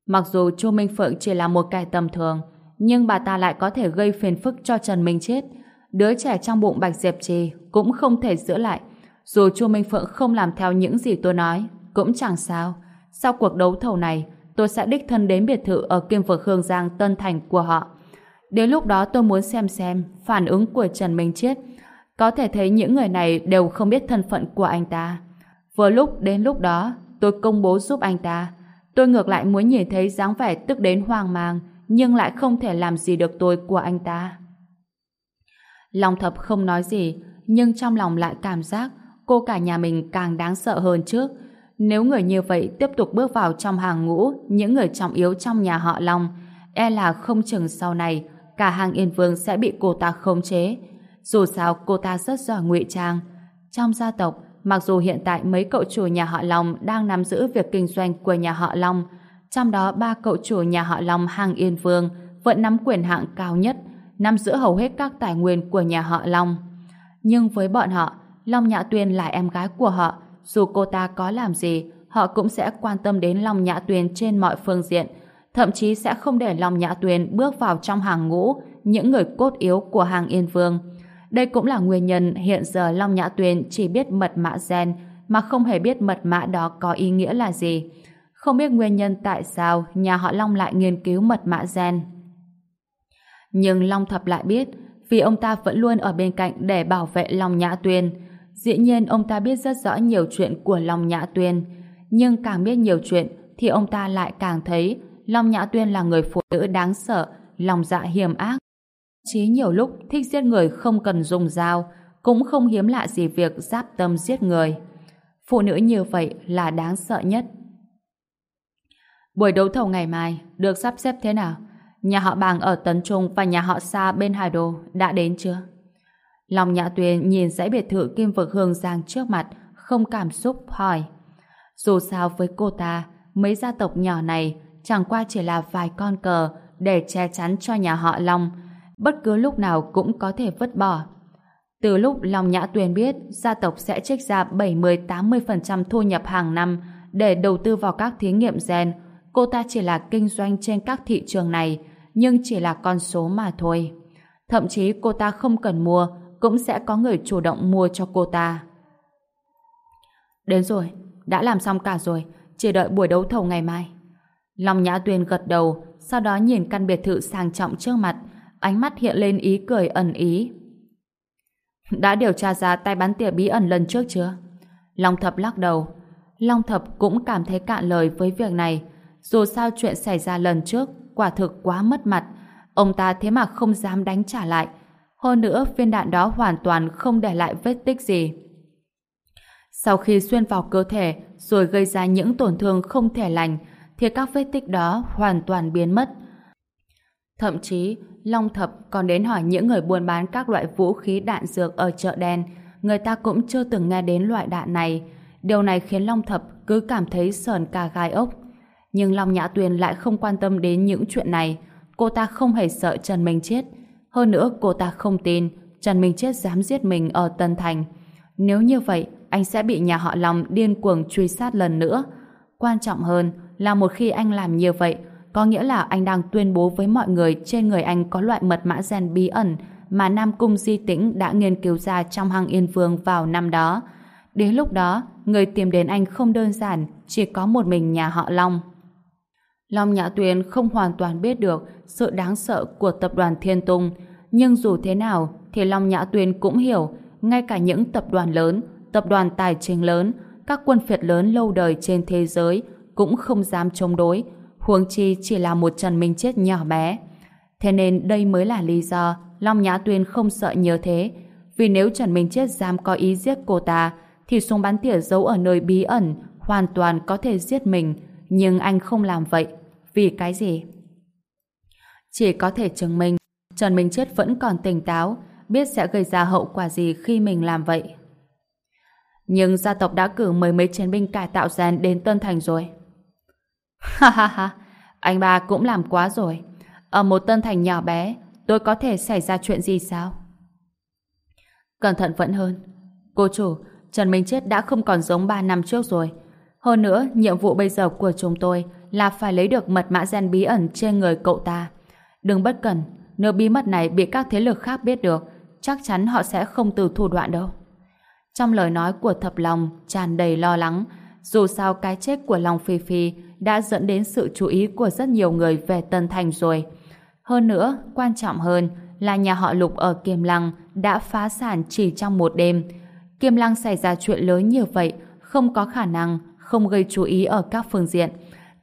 Speaker 1: Mặc dù Chu Minh Phượng chỉ là một kẻ tầm thường, nhưng bà ta lại có thể gây phiền phức cho Trần Minh Chết. Đứa trẻ trong bụng Bạch Diệp Trì cũng không thể giữ lại. Dù Chu Minh Phượng không làm theo những gì tôi nói, cũng chẳng sao. Sau cuộc đấu thầu này, tôi sẽ đích thân đến biệt thự ở Kim Vực Hương Giang Tân Thành của họ. Đến lúc đó tôi muốn xem xem phản ứng của Trần Minh Chiết. Có thể thấy những người này đều không biết thân phận của anh ta. Vừa lúc đến lúc đó, tôi công bố giúp anh ta. Tôi ngược lại muốn nhìn thấy dáng vẻ tức đến hoang mang, nhưng lại không thể làm gì được tôi của anh ta. Long thập không nói gì, nhưng trong lòng lại cảm giác cô cả nhà mình càng đáng sợ hơn trước. Nếu người như vậy tiếp tục bước vào trong hàng ngũ những người trọng yếu trong nhà họ Long, e là không chừng sau này cả hàng Yên Vương sẽ bị cô ta khống chế. Dù sao cô ta rất giỏi ngụy trang. Trong gia tộc, mặc dù hiện tại mấy cậu chủ nhà họ Long đang nắm giữ việc kinh doanh của nhà họ Long, trong đó ba cậu chủ nhà họ Long hàng Yên Vương vẫn nắm quyền hạng cao nhất, nắm giữ hầu hết các tài nguyên của nhà họ Long. Nhưng với bọn họ, Long Nhã Tuyên là em gái của họ, dù cô ta có làm gì, họ cũng sẽ quan tâm đến Long Nhã tuyền trên mọi phương diện, thậm chí sẽ không để Long Nhã tuyền bước vào trong hàng ngũ những người cốt yếu của hàng Yên Vương. Đây cũng là nguyên nhân hiện giờ Long Nhã tuyền chỉ biết mật mã gen mà không hề biết mật mã đó có ý nghĩa là gì. Không biết nguyên nhân tại sao nhà họ Long lại nghiên cứu mật mã gen. Nhưng Long Thập lại biết vì ông ta vẫn luôn ở bên cạnh để bảo vệ Long Nhã tuyền Dĩ nhiên ông ta biết rất rõ nhiều chuyện của Long Nhã Tuyên. Nhưng càng biết nhiều chuyện thì ông ta lại càng thấy Long Nhã Tuyên là người phụ nữ đáng sợ, lòng dạ hiểm ác. Chí nhiều lúc thích giết người không cần dùng dao, cũng không hiếm lạ gì việc giáp tâm giết người. Phụ nữ như vậy là đáng sợ nhất. Buổi đấu thầu ngày mai được sắp xếp thế nào? Nhà họ Bàng ở Tấn Trung và nhà họ Sa bên Hải đồ đã đến chưa? Lòng Nhã Tuyền nhìn dãy biệt thự Kim Vực Hương Giang trước mặt, không cảm xúc hỏi. Dù sao với cô ta, mấy gia tộc nhỏ này chẳng qua chỉ là vài con cờ để che chắn cho nhà họ Long, bất cứ lúc nào cũng có thể vứt bỏ. Từ lúc Long Nhã Tuyền biết gia tộc sẽ trích ra 70-80% thu nhập hàng năm để đầu tư vào các thí nghiệm gen, cô ta chỉ là kinh doanh trên các thị trường này, nhưng chỉ là con số mà thôi. Thậm chí cô ta không cần mua, cũng sẽ có người chủ động mua cho cô ta. Đến rồi, đã làm xong cả rồi, chỉ đợi buổi đấu thầu ngày mai. Long Nhã Tuyền gật đầu, sau đó nhìn căn biệt thự sang trọng trước mặt, ánh mắt hiện lên ý cười ẩn ý. Đã điều tra ra tay bán tỉa bí ẩn lần trước chưa? Long Thập lắc đầu. Long Thập cũng cảm thấy cạn lời với việc này. Dù sao chuyện xảy ra lần trước, quả thực quá mất mặt. Ông ta thế mà không dám đánh trả lại. Hơn nữa, viên đạn đó hoàn toàn không để lại vết tích gì. Sau khi xuyên vào cơ thể, rồi gây ra những tổn thương không thể lành, thì các vết tích đó hoàn toàn biến mất. Thậm chí, Long Thập còn đến hỏi những người buôn bán các loại vũ khí đạn dược ở chợ đen, người ta cũng chưa từng nghe đến loại đạn này. Điều này khiến Long Thập cứ cảm thấy sờn cả gai ốc. Nhưng Long Nhã Tuyền lại không quan tâm đến những chuyện này. Cô ta không hề sợ Trần Minh chết. Hơn nữa, cô ta không tin Trần Minh chết dám giết mình ở Tân Thành. Nếu như vậy, anh sẽ bị nhà họ Long điên cuồng truy sát lần nữa. Quan trọng hơn là một khi anh làm như vậy, có nghĩa là anh đang tuyên bố với mọi người trên người anh có loại mật mã gen bí ẩn mà Nam Cung Di Tĩnh đã nghiên cứu ra trong hang Yên Vương vào năm đó. Đến lúc đó, người tìm đến anh không đơn giản, chỉ có một mình nhà họ Long. Long Nhã Tuyền không hoàn toàn biết được sự đáng sợ của tập đoàn Thiên Tung, nhưng dù thế nào thì Long Nhã Tuyền cũng hiểu ngay cả những tập đoàn lớn, tập đoàn tài chính lớn, các quân phiệt lớn lâu đời trên thế giới cũng không dám chống đối, huống chi chỉ là một Trần Minh Chết nhỏ bé. Thế nên đây mới là lý do Long Nhã Tuyên không sợ nhớ thế. Vì nếu Trần Minh Chết dám có ý giết cô ta, thì súng bắn tỉa giấu ở nơi bí ẩn hoàn toàn có thể giết mình. Nhưng anh không làm vậy. Vì cái gì? Chỉ có thể chứng minh Trần Minh Chết vẫn còn tỉnh táo, biết sẽ gây ra hậu quả gì khi mình làm vậy. Nhưng gia tộc đã cử mười mấy chiến binh cải tạo gen đến Tân Thành rồi. <laughs> Ha ha ha, anh ba cũng làm quá rồi. Ở một tân thành nhỏ bé, tôi có thể xảy ra chuyện gì sao? Cẩn thận vẫn hơn. Cô chủ, Trần Minh Chết đã không còn giống 3 năm trước rồi. Hơn nữa, nhiệm vụ bây giờ của chúng tôi là phải lấy được mật mã gen bí ẩn trên người cậu ta. Đừng bất cẩn, nếu bí mật này bị các thế lực khác biết được, chắc chắn họ sẽ không từ thủ đoạn đâu. Trong lời nói của Thập Long tràn đầy lo lắng, dù sao cái chết của Long Phi Phi đã dẫn đến sự chú ý của rất nhiều người về Tân Thành rồi. Hơn nữa, quan trọng hơn là nhà họ Lục ở Kiêm Lăng đã phá sản chỉ trong một đêm. Kiêm Lăng xảy ra chuyện lớn như vậy, không có khả năng không gây chú ý ở các phương diện.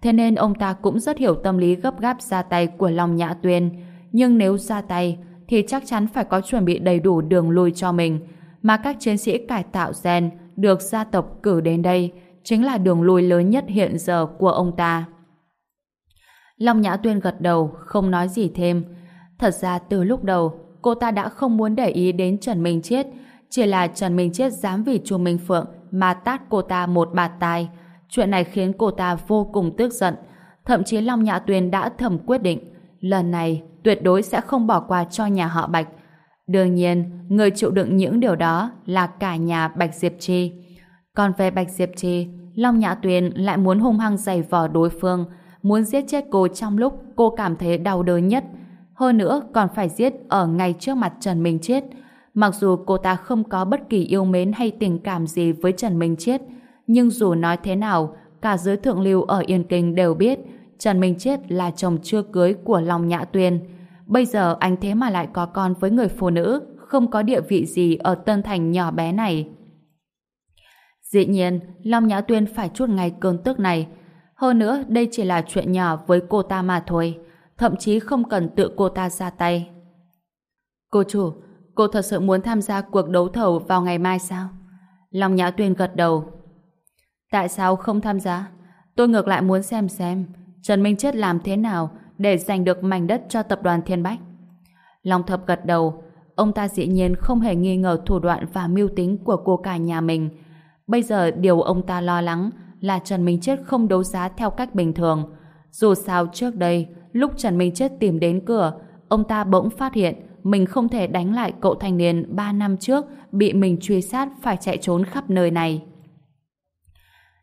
Speaker 1: Thế nên ông ta cũng rất hiểu tâm lý gấp gáp ra tay của Long Nhã Tuyên. Nhưng nếu ra tay, thì chắc chắn phải có chuẩn bị đầy đủ đường lui cho mình. Mà các chiến sĩ cải tạo gen được gia tộc cử đến đây chính là đường lui lớn nhất hiện giờ của ông ta. Long Nhã Tuyên gật đầu, không nói gì thêm. Thật ra từ lúc đầu, cô ta đã không muốn để ý đến Trần Minh Chiết, chỉ là Trần Minh Chiết dám vì Chu Minh Phượng mà tát cô ta một bạt tai. Chuyện này khiến cô ta vô cùng tức giận. Thậm chí Long Nhã Tuyên đã thầm quyết định, lần này tuyệt đối sẽ không bỏ qua cho nhà họ Bạch. Đương nhiên, người chịu đựng những điều đó là cả nhà Bạch Diệp Chi. Còn về Bạch Diệp Chi, Long Nhã Tuyền lại muốn hung hăng giày vò đối phương, muốn giết chết cô trong lúc cô cảm thấy đau đớn nhất. Hơn nữa còn phải giết ở ngay trước mặt Trần Minh Chết. Mặc dù cô ta không có bất kỳ yêu mến hay tình cảm gì với Trần Minh Chết, nhưng dù nói thế nào, cả giới thượng lưu ở Yên Kinh đều biết Trần Minh Chết là chồng chưa cưới của Long Nhã Tuyên. Bây giờ anh thế mà lại có con với người phụ nữ không có địa vị gì ở Tân Thành nhỏ bé này. Dĩ nhiên, Long Nhã Tuyên phải chút ngay cơn tức này. Hơn nữa, đây chỉ là chuyện nhỏ với cô ta mà thôi. Thậm chí không cần tự cô ta ra tay. Cô chủ, cô thật sự muốn tham gia cuộc đấu thầu vào ngày mai sao? Long Nhã Tuyên gật đầu. Tại sao không tham gia? Tôi ngược lại muốn xem xem Trần Minh Chết làm thế nào để giành được mảnh đất cho tập đoàn Thiên Bách. Long Thập gật đầu, ông ta dĩ nhiên không hề nghi ngờ thủ đoạn và mưu tính của cô cả nhà mình. Bây giờ điều ông ta lo lắng là Trần Minh Chết không đấu giá theo cách bình thường. Dù sao trước đây, lúc Trần Minh Chết tìm đến cửa, ông ta bỗng phát hiện mình không thể đánh lại cậu thanh niên 3 năm trước bị mình truy sát phải chạy trốn khắp nơi này.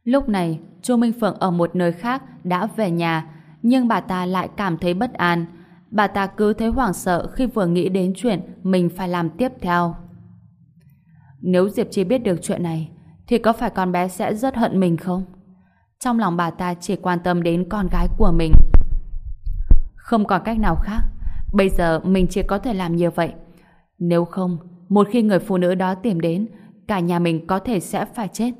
Speaker 1: Lúc này, Chu Minh Phượng ở một nơi khác đã về nhà, nhưng bà ta lại cảm thấy bất an. Bà ta cứ thấy hoảng sợ khi vừa nghĩ đến chuyện mình phải làm tiếp theo. Nếu Diệp Chi biết được chuyện này, thì có phải con bé sẽ rất hận mình không? Trong lòng bà ta chỉ quan tâm đến con gái của mình. Không còn cách nào khác, bây giờ mình chỉ có thể làm như vậy. Nếu không, một khi người phụ nữ đó tìm đến, cả nhà mình có thể sẽ phải chết.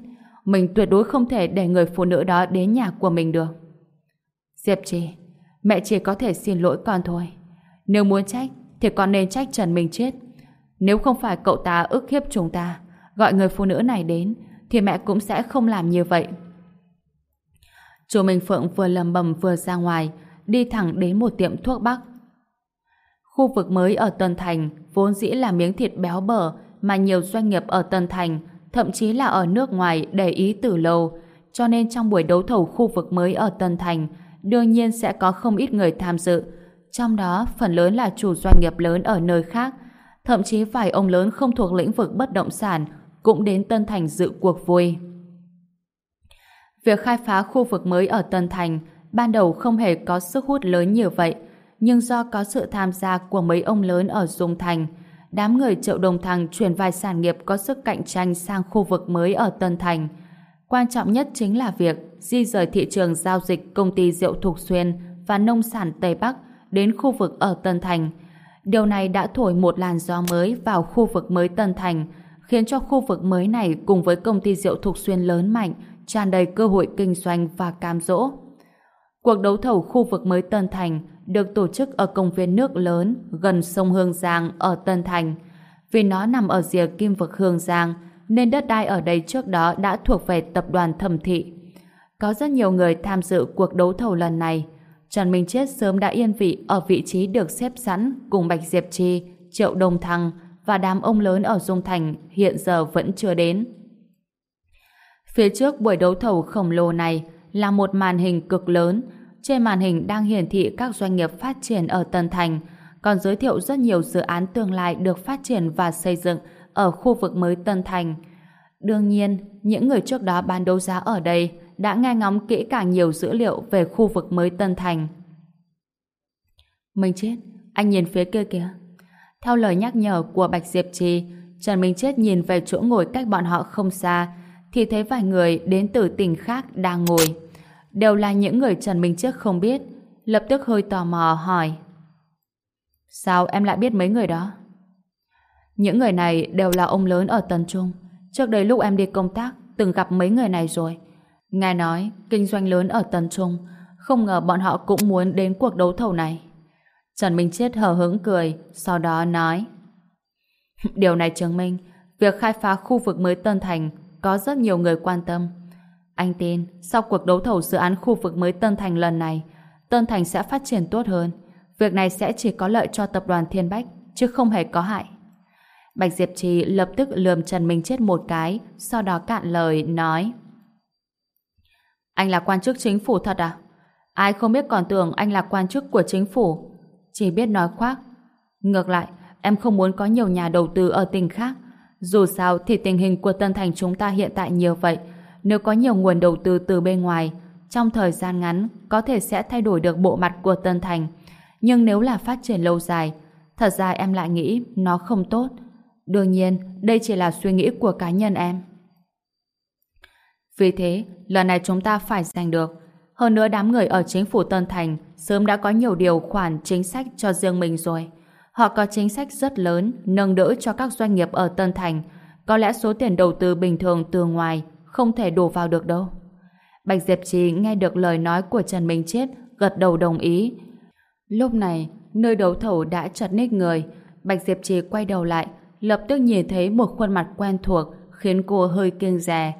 Speaker 1: Mình tuyệt đối không thể để người phụ nữ đó đến nhà của mình được. Diệp Trì, mẹ chỉ có thể xin lỗi con thôi. Nếu muốn trách, thì con nên trách Trần Minh Chết. Nếu không phải cậu ta ức hiếp chúng ta, gọi người phụ nữ này đến, thì mẹ cũng sẽ không làm như vậy. Chú Minh Phượng vừa lầm bầm vừa ra ngoài, đi thẳng đến một tiệm thuốc bắc. Khu vực mới ở Tân Thành vốn dĩ là miếng thịt béo bở mà nhiều doanh nghiệp ở Tân Thành, thậm chí là ở nước ngoài để ý từ lâu, cho nên trong buổi đấu thầu khu vực mới ở Tân Thành, đương nhiên sẽ có không ít người tham dự. Trong đó, phần lớn là chủ doanh nghiệp lớn ở nơi khác, thậm chí vài ông lớn không thuộc lĩnh vực bất động sản cũng đến Tân Thành dự cuộc vui. Việc khai phá khu vực mới ở Tân Thành ban đầu không hề có sức hút lớn như vậy, nhưng do có sự tham gia của mấy ông lớn ở Dung Thành, đám người triệu đồng thằng chuyển vài sản nghiệp có sức cạnh tranh sang khu vực mới ở Tân Thành. Quan trọng nhất chính là việc di rời thị trường giao dịch công ty rượu Thục Xuyên và nông sản Tây Bắc đến khu vực ở Tân Thành. Điều này đã thổi một làn gió mới vào khu vực mới Tân Thành, khiến cho khu vực mới này cùng với công ty rượu Thục Xuyên lớn mạnh, tràn đầy cơ hội kinh doanh và cam dỗ. Cuộc đấu thầu khu vực mới Tân Thành được tổ chức ở công viên nước lớn gần sông Hương Giang ở Tân Thành. Vì nó nằm ở rìa kim vực Hương Giang, nên đất đai ở đây trước đó đã thuộc về tập đoàn thẩm thị. Có rất nhiều người tham dự cuộc đấu thầu lần này. Trần Minh Chết sớm đã yên vị ở vị trí được xếp sẵn cùng Bạch Diệp Chi, Triệu Đông Thăng và đám ông lớn ở Dung Thành hiện giờ vẫn chưa đến. Phía trước buổi đấu thầu khổng lồ này là một màn hình cực lớn. Trên màn hình đang hiển thị các doanh nghiệp phát triển ở Tân Thành, còn giới thiệu rất nhiều dự án tương lai được phát triển và xây dựng ở khu vực mới Tân Thành. Đương nhiên, những người trước đó bán đấu giá ở đây đã nghe ngóng kỹ càng nhiều dữ liệu về khu vực mới Tân Thành. Minh Chết, anh nhìn phía kia kìa. Theo lời nhắc nhở của Bạch Diệp Trì, Trần Minh Chết nhìn về chỗ ngồi cách bọn họ không xa, thì thấy vài người đến từ tỉnh khác đang ngồi. Đều là những người Trần Minh Chiếc không biết, lập tức hơi tò mò hỏi. Sao em lại biết mấy người đó? Những người này đều là ông lớn ở Tân Trung. Trước đây lúc em đi công tác, từng gặp mấy người này rồi. Nghe nói, kinh doanh lớn ở Tân Trung, không ngờ bọn họ cũng muốn đến cuộc đấu thầu này. Trần Minh Chết hờ hững cười, sau đó nói <laughs> Điều này chứng minh việc khai phá khu vực mới Tân Thành có rất nhiều người quan tâm. Anh tin sau cuộc đấu thầu dự án khu vực mới Tân Thành lần này Tân Thành sẽ phát triển tốt hơn. Việc này sẽ chỉ có lợi cho tập đoàn Thiên Bách chứ không hề có hại. Bạch Diệp Trì lập tức lườm Trần Minh Chết một cái sau đó cạn lời nói Anh là quan chức chính phủ thật à? Ai không biết còn tưởng anh là quan chức của chính phủ chỉ biết nói khoác. Ngược lại, em không muốn có nhiều nhà đầu tư ở tỉnh khác. Dù sao thì tình hình của Tân Thành chúng ta hiện tại nhiều vậy. Nếu có nhiều nguồn đầu tư từ bên ngoài, trong thời gian ngắn có thể sẽ thay đổi được bộ mặt của Tân Thành. Nhưng nếu là phát triển lâu dài, thật ra em lại nghĩ nó không tốt. Đương nhiên, đây chỉ là suy nghĩ của cá nhân em. Vì thế, lần này chúng ta phải giành được. Hơn nữa đám người ở chính phủ Tân Thành sớm đã có nhiều điều khoản chính sách cho riêng mình rồi. Họ có chính sách rất lớn, nâng đỡ cho các doanh nghiệp ở Tân Thành. Có lẽ số tiền đầu tư bình thường từ ngoài không thể đổ vào được đâu. Bạch Diệp Trì nghe được lời nói của Trần Minh Chết, gật đầu đồng ý. Lúc này, nơi đấu thầu đã chật ních người. Bạch Diệp Trì quay đầu lại, lập tức nhìn thấy một khuôn mặt quen thuộc, khiến cô hơi kiêng dè.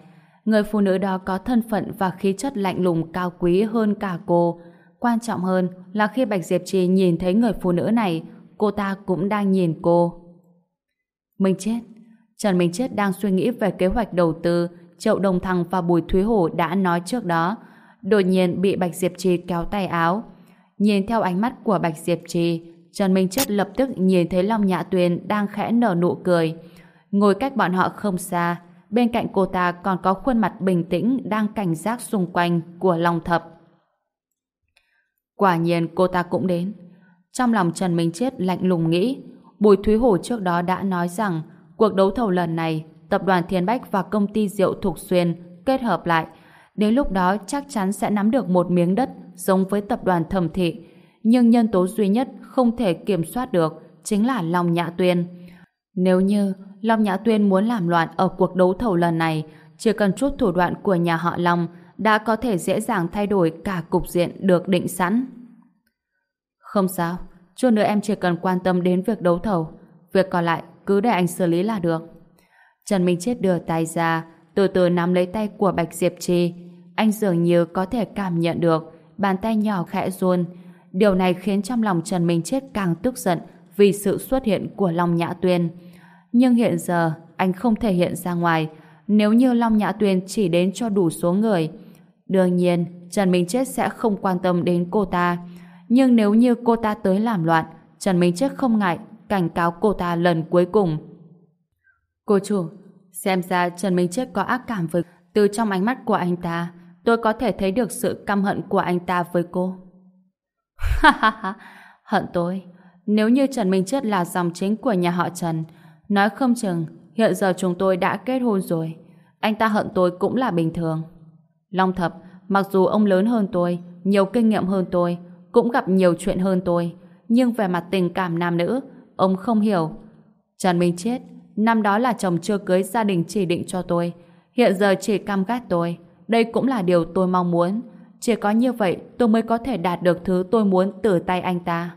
Speaker 1: Người phụ nữ đó có thân phận và khí chất lạnh lùng cao quý hơn cả cô, Quan trọng hơn là khi Bạch Diệp Trì nhìn thấy người phụ nữ này, cô ta cũng đang nhìn cô. Minh Chết Trần Minh Chết đang suy nghĩ về kế hoạch đầu tư Triệu Đồng Thăng và Bùi Thúy Hổ đã nói trước đó. Đột nhiên bị Bạch Diệp Trì kéo tay áo. Nhìn theo ánh mắt của Bạch Diệp Trì, Trần Minh chất lập tức nhìn thấy Long Nhã Tuyền đang khẽ nở nụ cười. Ngồi cách bọn họ không xa, bên cạnh cô ta còn có khuôn mặt bình tĩnh đang cảnh giác xung quanh của Long Thập. Quả nhiên cô ta cũng đến. Trong lòng Trần Minh Chết lạnh lùng nghĩ, Bùi Thúy Hổ trước đó đã nói rằng cuộc đấu thầu lần này tập đoàn Thiên Bách và công ty rượu Thục Xuyên kết hợp lại. Đến lúc đó chắc chắn sẽ nắm được một miếng đất giống với tập đoàn Thẩm Thị. Nhưng nhân tố duy nhất không thể kiểm soát được chính là Long Nhã Tuyên. Nếu như Long Nhã Tuyên muốn làm loạn ở cuộc đấu thầu lần này, chỉ cần chút thủ đoạn của nhà họ Long đã có thể dễ dàng thay đổi cả cục diện được định sẵn. Không sao, chút nữa em chỉ cần quan tâm đến việc đấu thầu. Việc còn lại cứ để anh xử lý là được. Trần Minh Chết đưa tay ra, từ từ nắm lấy tay của Bạch Diệp Trì. Anh dường như có thể cảm nhận được bàn tay nhỏ khẽ run. Điều này khiến trong lòng Trần Minh Chết càng tức giận vì sự xuất hiện của Long Nhã Tuyên. Nhưng hiện giờ, anh không thể hiện ra ngoài. Nếu như Long Nhã Tuyên chỉ đến cho đủ số người, Đương nhiên, Trần Minh Chết sẽ không quan tâm đến cô ta. Nhưng nếu như cô ta tới làm loạn, Trần Minh Chết không ngại cảnh cáo cô ta lần cuối cùng. Cô chủ, xem ra Trần Minh Chết có ác cảm với từ trong ánh mắt của anh ta, tôi có thể thấy được sự căm hận của anh ta với cô. Ha ha ha, hận tôi. Nếu như Trần Minh Chết là dòng chính của nhà họ Trần, nói không chừng hiện giờ chúng tôi đã kết hôn rồi. Anh ta hận tôi cũng là bình thường. Long Thập, mặc dù ông lớn hơn tôi, nhiều kinh nghiệm hơn tôi, cũng gặp nhiều chuyện hơn tôi, nhưng về mặt tình cảm nam nữ, ông không hiểu. Trần Minh chết, năm đó là chồng chưa cưới gia đình chỉ định cho tôi, hiện giờ chỉ cam ghét tôi. Đây cũng là điều tôi mong muốn. Chỉ có như vậy tôi mới có thể đạt được thứ tôi muốn từ tay anh ta.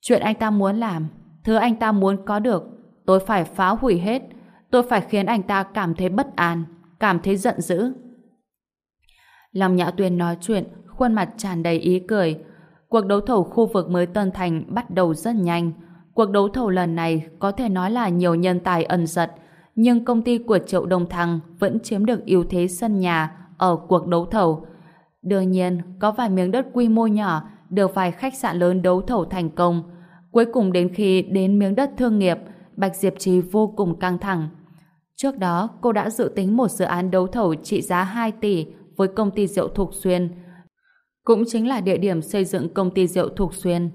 Speaker 1: Chuyện anh ta muốn làm, thứ anh ta muốn có được, tôi phải phá hủy hết. Tôi phải khiến anh ta cảm thấy bất an, cảm thấy giận dữ. lòng Nhã Tuyên nói chuyện, khuôn mặt tràn đầy ý cười. Cuộc đấu thầu khu vực mới Tân Thành bắt đầu rất nhanh. Cuộc đấu thầu lần này có thể nói là nhiều nhân tài ẩn giật, nhưng công ty của Triệu Đông Thăng vẫn chiếm được ưu thế sân nhà ở cuộc đấu thầu. Đương nhiên, có vài miếng đất quy mô nhỏ được vài khách sạn lớn đấu thầu thành công. Cuối cùng đến khi đến miếng đất thương nghiệp, Bạch Diệp Trì vô cùng căng thẳng. Trước đó, cô đã dự tính một dự án đấu thầu trị giá 2 tỷ với công ty rượu Thục Xuyên. Cũng chính là địa điểm xây dựng công ty rượu Thục Xuyên.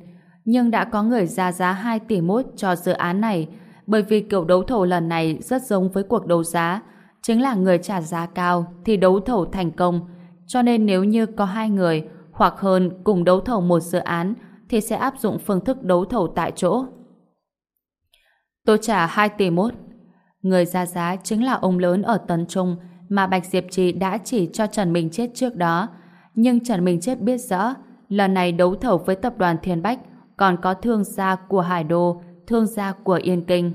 Speaker 1: Nhưng đã có người ra giá 2 tỷ mốt cho dự án này bởi vì kiểu đấu thầu lần này rất giống với cuộc đấu giá. Chính là người trả giá cao thì đấu thầu thành công. Cho nên nếu như có hai người hoặc hơn cùng đấu thầu một dự án thì sẽ áp dụng phương thức đấu thầu tại chỗ. Tôi trả 2 tỷ mốt. Người ra giá chính là ông lớn ở Tấn Trung mà Bạch Diệp Trì đã chỉ cho Trần Minh Chết trước đó. Nhưng Trần Minh Chết biết rõ, lần này đấu thầu với tập đoàn Thiên Bách còn có thương gia của Hải Đô, thương gia của Yên Kinh.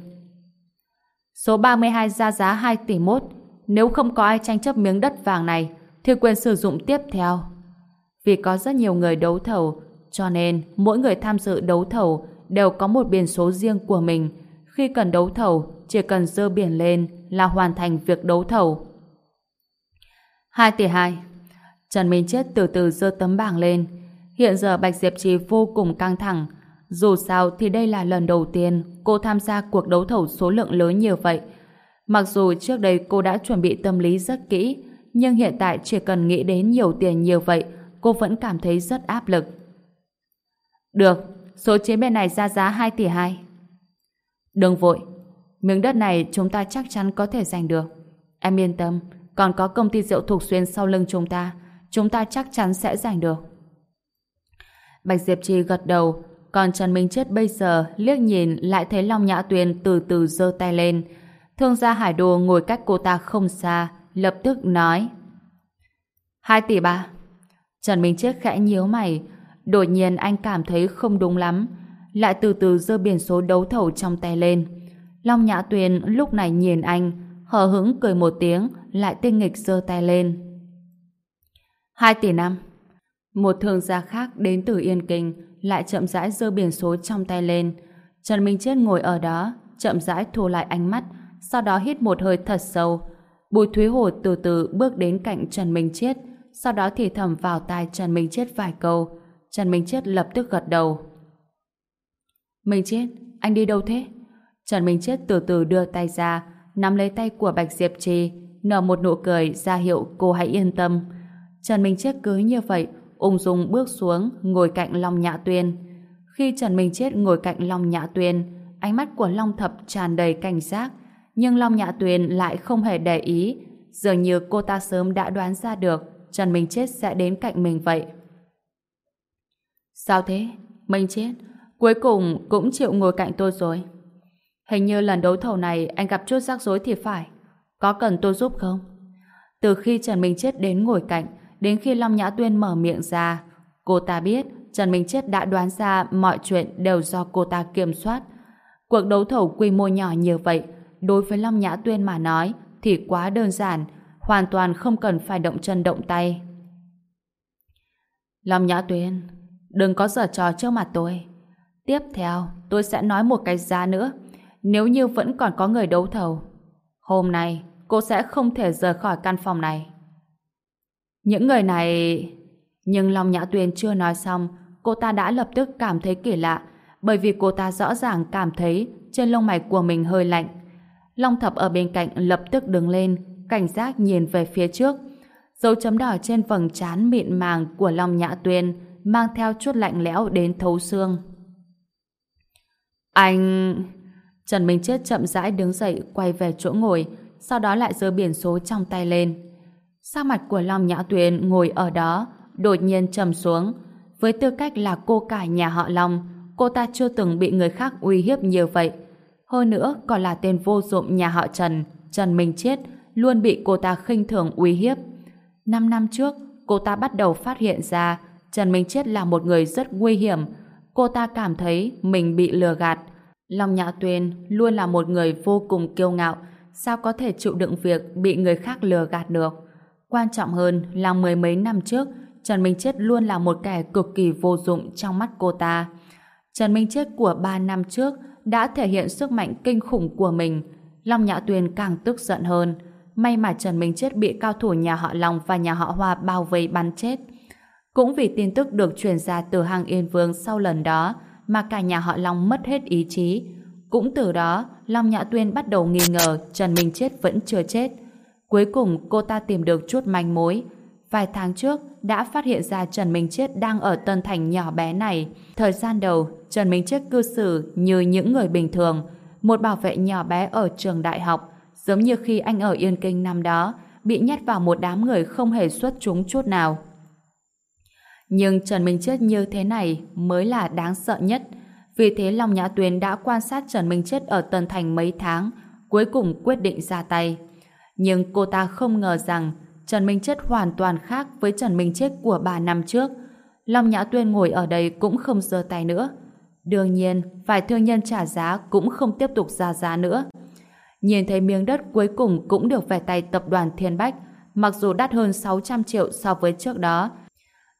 Speaker 1: Số 32 ra giá 2 tỷ mốt. Nếu không có ai tranh chấp miếng đất vàng này thì quyền sử dụng tiếp theo. Vì có rất nhiều người đấu thầu cho nên mỗi người tham dự đấu thầu đều có một biển số riêng của mình. Khi cần đấu thầu chỉ cần dơ biển lên là hoàn thành việc đấu thầu. 2 tỷ 2 Trần Minh Chết từ từ dơ tấm bảng lên. Hiện giờ Bạch Diệp Trì vô cùng căng thẳng. Dù sao thì đây là lần đầu tiên cô tham gia cuộc đấu thầu số lượng lớn như vậy. Mặc dù trước đây cô đã chuẩn bị tâm lý rất kỹ, nhưng hiện tại chỉ cần nghĩ đến nhiều tiền như vậy, cô vẫn cảm thấy rất áp lực. Được, số chế bên này ra giá 2 tỷ 2. Đừng vội, miếng đất này chúng ta chắc chắn có thể giành được. Em yên tâm, còn có công ty rượu thuộc Xuyên sau lưng chúng ta, chúng ta chắc chắn sẽ giành được. Bạch Diệp Trì gật đầu, còn Trần Minh Chết bây giờ liếc nhìn lại thấy Long Nhã Tuyền từ từ giơ tay lên. Thương gia Hải Đồ ngồi cách cô ta không xa, lập tức nói. Hai tỷ ba. Trần Minh Chết khẽ nhíu mày, đột nhiên anh cảm thấy không đúng lắm, lại từ từ giơ biển số đấu thầu trong tay lên. Long Nhã Tuyền lúc này nhìn anh, hờ hững cười một tiếng, lại tinh nghịch giơ tay lên. Hai tỷ năm. Một thương gia khác đến từ Yên Kinh lại chậm rãi giơ biển số trong tay lên. Trần Minh Chết ngồi ở đó, chậm rãi thu lại ánh mắt, sau đó hít một hơi thật sâu. Bùi Thúy Hồ từ từ bước đến cạnh Trần Minh Chết, sau đó thì thầm vào tai Trần Minh Chết vài câu. Trần Minh Chết lập tức gật đầu. Minh Chết, anh đi đâu thế? Trần Minh Chết từ từ đưa tay ra, nắm lấy tay của Bạch Diệp Trì, nở một nụ cười ra hiệu cô hãy yên tâm. Trần Minh Chết cứ như vậy, ung dung bước xuống, ngồi cạnh Long Nhã Tuyên. Khi Trần Minh Chết ngồi cạnh Long Nhã Tuyên, ánh mắt của Long Thập tràn đầy cảnh giác, nhưng Long Nhã Tuyên lại không hề để ý, dường như cô ta sớm đã đoán ra được Trần Minh Chết sẽ đến cạnh mình vậy. Sao thế? Minh Chết, cuối cùng cũng chịu ngồi cạnh tôi rồi. Hình như lần đấu thầu này anh gặp chút rắc rối thì phải. Có cần tôi giúp không? Từ khi Trần Minh Chết đến ngồi cạnh, đến khi Long Nhã Tuyên mở miệng ra, cô ta biết Trần Minh Chết đã đoán ra mọi chuyện đều do cô ta kiểm soát. Cuộc đấu thầu quy mô nhỏ như vậy, đối với Long Nhã Tuyên mà nói thì quá đơn giản, hoàn toàn không cần phải động chân động tay. Long Nhã Tuyên, đừng có giở trò trước mặt tôi. Tiếp theo, tôi sẽ nói một cái giá nữa. Nếu như vẫn còn có người đấu thầu, hôm nay cô sẽ không thể rời khỏi căn phòng này. Những người này... Nhưng Long Nhã Tuyên chưa nói xong, cô ta đã lập tức cảm thấy kỳ lạ, bởi vì cô ta rõ ràng cảm thấy trên lông mày của mình hơi lạnh. Long Thập ở bên cạnh lập tức đứng lên, cảnh giác nhìn về phía trước. Dấu chấm đỏ trên vầng trán mịn màng của Long Nhã Tuyên mang theo chút lạnh lẽo đến thấu xương. Anh... Trần Minh Chết chậm rãi đứng dậy quay về chỗ ngồi, sau đó lại giơ biển số trong tay lên sao mặt của Long Nhã Tuyền ngồi ở đó, đột nhiên trầm xuống. Với tư cách là cô cả nhà họ Long, cô ta chưa từng bị người khác uy hiếp như vậy. Hơn nữa còn là tên vô dụng nhà họ Trần, Trần Minh Chết, luôn bị cô ta khinh thường uy hiếp. Năm năm trước, cô ta bắt đầu phát hiện ra Trần Minh Chết là một người rất nguy hiểm. Cô ta cảm thấy mình bị lừa gạt. Long Nhã Tuyền luôn là một người vô cùng kiêu ngạo, sao có thể chịu đựng việc bị người khác lừa gạt được. Quan trọng hơn là mười mấy năm trước, Trần Minh Chết luôn là một kẻ cực kỳ vô dụng trong mắt cô ta. Trần Minh Chết của ba năm trước đã thể hiện sức mạnh kinh khủng của mình. Long Nhã Tuyền càng tức giận hơn. May mà Trần Minh Chết bị cao thủ nhà họ Long và nhà họ Hoa bao vây bắn chết. Cũng vì tin tức được truyền ra từ hàng Yên Vương sau lần đó mà cả nhà họ Long mất hết ý chí. Cũng từ đó, Long Nhã Tuyên bắt đầu nghi ngờ Trần Minh Chết vẫn chưa chết. Cuối cùng cô ta tìm được chút manh mối. Vài tháng trước đã phát hiện ra Trần Minh Chết đang ở Tân Thành nhỏ bé này. Thời gian đầu, Trần Minh Chết cư xử như những người bình thường, một bảo vệ nhỏ bé ở trường đại học, giống như khi anh ở Yên Kinh năm đó, bị nhét vào một đám người không hề xuất chúng chút nào. Nhưng Trần Minh Chết như thế này mới là đáng sợ nhất. Vì thế Long Nhã Tuyến đã quan sát Trần Minh Chết ở Tân Thành mấy tháng, cuối cùng quyết định ra tay. Nhưng cô ta không ngờ rằng Trần Minh Chết hoàn toàn khác với Trần Minh Chết của 3 năm trước. Long Nhã Tuyên ngồi ở đây cũng không giơ tay nữa. Đương nhiên, vài thương nhân trả giá cũng không tiếp tục ra giá nữa. Nhìn thấy miếng đất cuối cùng cũng được về tay tập đoàn Thiên Bách, mặc dù đắt hơn 600 triệu so với trước đó,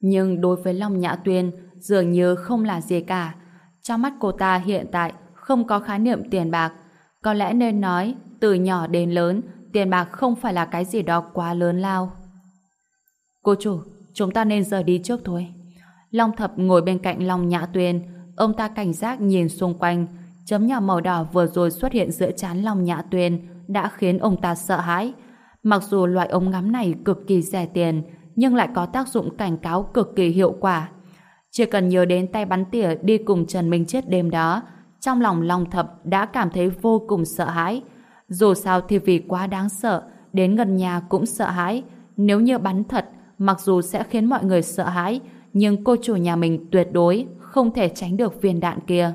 Speaker 1: nhưng đối với Long Nhã Tuyên dường như không là gì cả. Trong mắt cô ta hiện tại không có khái niệm tiền bạc. Có lẽ nên nói, từ nhỏ đến lớn, tiền bạc không phải là cái gì đó quá lớn lao. Cô chủ, chúng ta nên rời đi trước thôi. Long Thập ngồi bên cạnh Long Nhã Tuyên, ông ta cảnh giác nhìn xung quanh, chấm nhỏ màu đỏ vừa rồi xuất hiện giữa trán Long Nhã Tuyên đã khiến ông ta sợ hãi. Mặc dù loại ống ngắm này cực kỳ rẻ tiền, nhưng lại có tác dụng cảnh cáo cực kỳ hiệu quả. Chỉ cần nhớ đến tay bắn tỉa đi cùng Trần Minh Chết đêm đó, trong lòng Long Thập đã cảm thấy vô cùng sợ hãi. Dù sao thì vì quá đáng sợ, đến gần nhà cũng sợ hãi. Nếu như bắn thật, mặc dù sẽ khiến mọi người sợ hãi, nhưng cô chủ nhà mình tuyệt đối không thể tránh được viên đạn kia.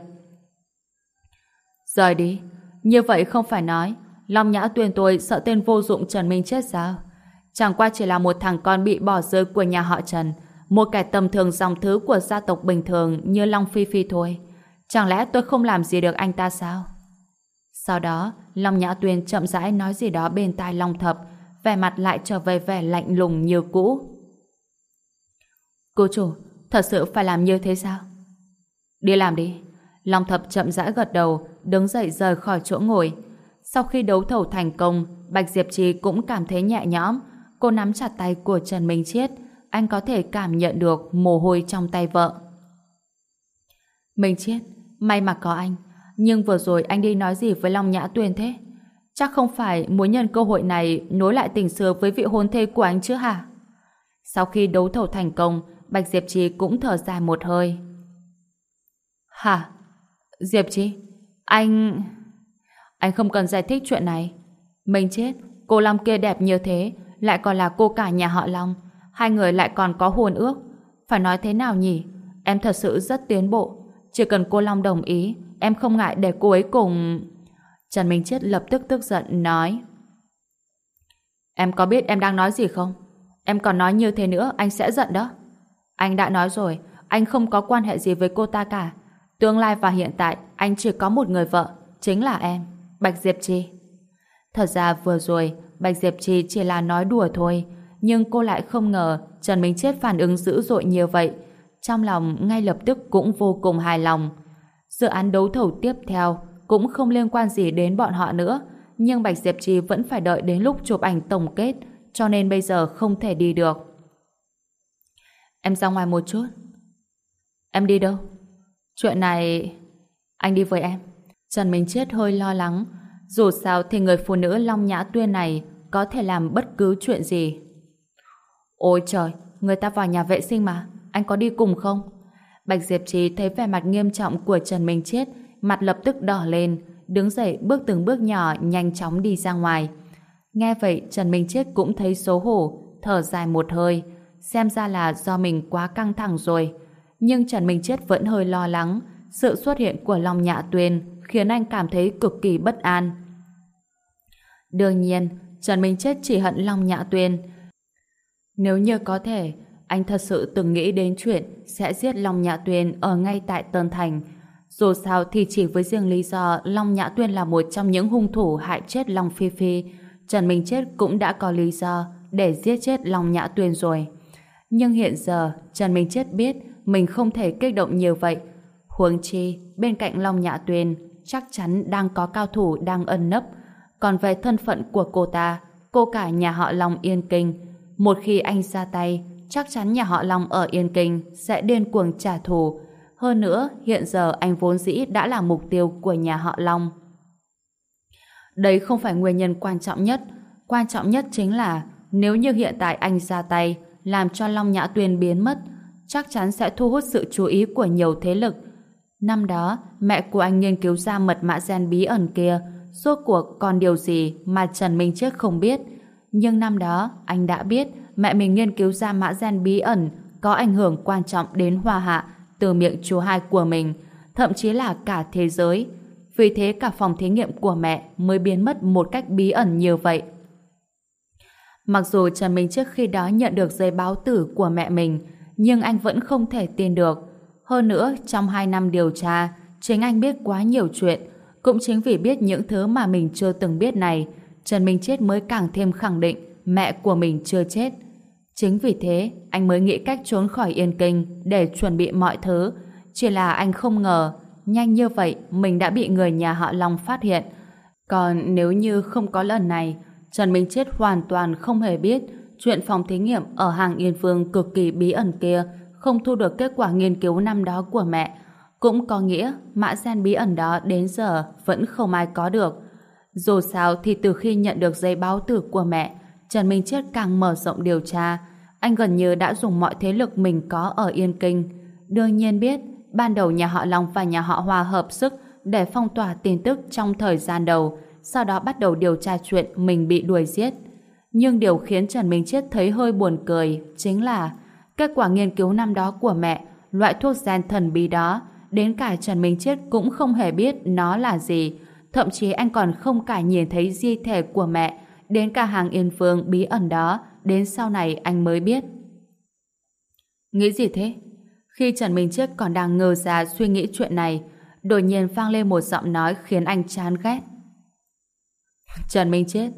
Speaker 1: Rời đi. Như vậy không phải nói Long Nhã Tuyền tôi sợ tên vô dụng Trần Minh chết sao? Chẳng qua chỉ là một thằng con bị bỏ rơi của nhà họ Trần một kẻ tầm thường dòng thứ của gia tộc bình thường như Long Phi Phi thôi. Chẳng lẽ tôi không làm gì được anh ta sao? Sau đó, Long Nhã Tuyền chậm rãi nói gì đó bên tai Long Thập, vẻ mặt lại trở về vẻ lạnh lùng như cũ. Cô chủ, thật sự phải làm như thế sao? Đi làm đi. Long Thập chậm rãi gật đầu, đứng dậy rời khỏi chỗ ngồi. Sau khi đấu thầu thành công, Bạch Diệp Trì cũng cảm thấy nhẹ nhõm. Cô nắm chặt tay của Trần Minh Chiết, anh có thể cảm nhận được mồ hôi trong tay vợ. Minh Chiết, may mà có anh. Nhưng vừa rồi anh đi nói gì với Long Nhã Tuyền thế? Chắc không phải muốn nhân cơ hội này nối lại tình xưa với vị hôn thê của anh chứ hả? Sau khi đấu thầu thành công, Bạch Diệp Trì cũng thở dài một hơi. Hả? Diệp Trì? Anh... Anh không cần giải thích chuyện này. Mình chết, cô Long kia đẹp như thế, lại còn là cô cả nhà họ Long. Hai người lại còn có hồn ước. Phải nói thế nào nhỉ? Em thật sự rất tiến bộ. Chỉ cần cô Long đồng ý, em không ngại để cô ấy cùng... Trần Minh Chết lập tức tức giận nói Em có biết em đang nói gì không? Em còn nói như thế nữa, anh sẽ giận đó. Anh đã nói rồi, anh không có quan hệ gì với cô ta cả. Tương lai và hiện tại, anh chỉ có một người vợ, chính là em, Bạch Diệp Trì. Thật ra vừa rồi, Bạch Diệp Trì chỉ là nói đùa thôi, nhưng cô lại không ngờ Trần Minh Chết phản ứng dữ dội như vậy. Trong lòng ngay lập tức cũng vô cùng hài lòng. Dự án đấu thầu tiếp theo cũng không liên quan gì đến bọn họ nữa, nhưng Bạch Diệp Trì vẫn phải đợi đến lúc chụp ảnh tổng kết, cho nên bây giờ không thể đi được. Em ra ngoài một chút. Em đi đâu? Chuyện này... Anh đi với em. Trần Minh Chết hơi lo lắng. Dù sao thì người phụ nữ Long Nhã Tuyên này có thể làm bất cứ chuyện gì. Ôi trời, người ta vào nhà vệ sinh mà, anh có đi cùng không? Bạch Diệp Trì thấy vẻ mặt nghiêm trọng của Trần Minh Chết, mặt lập tức đỏ lên, đứng dậy bước từng bước nhỏ nhanh chóng đi ra ngoài. Nghe vậy Trần Minh Chết cũng thấy xấu hổ, thở dài một hơi, xem ra là do mình quá căng thẳng rồi. Nhưng Trần Minh Chết vẫn hơi lo lắng, sự xuất hiện của Long Nhạ Tuyền khiến anh cảm thấy cực kỳ bất an. Đương nhiên, Trần Minh Chết chỉ hận Long Nhạ Tuyền, nếu như có thể, anh thật sự từng nghĩ đến chuyện sẽ giết Long Nhã Tuyên ở ngay tại Tân Thành. Dù sao thì chỉ với riêng lý do Long Nhã Tuyên là một trong những hung thủ hại chết Long Phi Phi, Trần Minh Chết cũng đã có lý do để giết chết Long Nhã Tuyên rồi. Nhưng hiện giờ, Trần Minh Chết biết mình không thể kích động nhiều vậy. Huống chi, bên cạnh Long Nhã Tuyên chắc chắn đang có cao thủ đang ẩn nấp. Còn về thân phận của cô ta, cô cả nhà họ Long Yên Kinh, một khi anh ra tay, chắc chắn nhà họ Long ở Yên Kinh sẽ điên cuồng trả thù. Hơn nữa, hiện giờ anh vốn dĩ đã là mục tiêu của nhà họ Long. Đấy không phải nguyên nhân quan trọng nhất. Quan trọng nhất chính là nếu như hiện tại anh ra tay làm cho Long Nhã Tuyên biến mất, chắc chắn sẽ thu hút sự chú ý của nhiều thế lực. Năm đó, mẹ của anh nghiên cứu ra mật mã gen bí ẩn kia, rốt cuộc còn điều gì mà Trần Minh Chết không biết. Nhưng năm đó, anh đã biết mẹ mình nghiên cứu ra mã gen bí ẩn có ảnh hưởng quan trọng đến Hoa Hạ từ miệng chú hai của mình, thậm chí là cả thế giới. Vì thế cả phòng thí nghiệm của mẹ mới biến mất một cách bí ẩn như vậy. Mặc dù Trần Minh trước khi đó nhận được giấy báo tử của mẹ mình, nhưng anh vẫn không thể tin được. Hơn nữa, trong hai năm điều tra, chính anh biết quá nhiều chuyện. Cũng chính vì biết những thứ mà mình chưa từng biết này, Trần Minh Chết mới càng thêm khẳng định mẹ của mình chưa chết. Chính vì thế, anh mới nghĩ cách trốn khỏi Yên Kinh để chuẩn bị mọi thứ. Chỉ là anh không ngờ, nhanh như vậy mình đã bị người nhà họ Long phát hiện. Còn nếu như không có lần này, Trần Minh Chết hoàn toàn không hề biết chuyện phòng thí nghiệm ở hàng Yên Phương cực kỳ bí ẩn kia không thu được kết quả nghiên cứu năm đó của mẹ. Cũng có nghĩa mã gen bí ẩn đó đến giờ vẫn không ai có được. Dù sao thì từ khi nhận được giấy báo tử của mẹ, Trần Minh Chết càng mở rộng điều tra. Anh gần như đã dùng mọi thế lực mình có ở Yên Kinh. Đương nhiên biết, ban đầu nhà họ Long và nhà họ Hoa hợp sức để phong tỏa tin tức trong thời gian đầu, sau đó bắt đầu điều tra chuyện mình bị đuổi giết. Nhưng điều khiến Trần Minh Chết thấy hơi buồn cười chính là kết quả nghiên cứu năm đó của mẹ, loại thuốc gen thần bí đó, đến cả Trần Minh Chết cũng không hề biết nó là gì. Thậm chí anh còn không cả nhìn thấy di thể của mẹ, đến cả hàng yên phương bí ẩn đó, đến sau này anh mới biết. Nghĩ gì thế? Khi Trần Minh Chết còn đang ngờ ra suy nghĩ chuyện này, đột nhiên vang lên một giọng nói khiến anh chán ghét. Trần Minh Chết,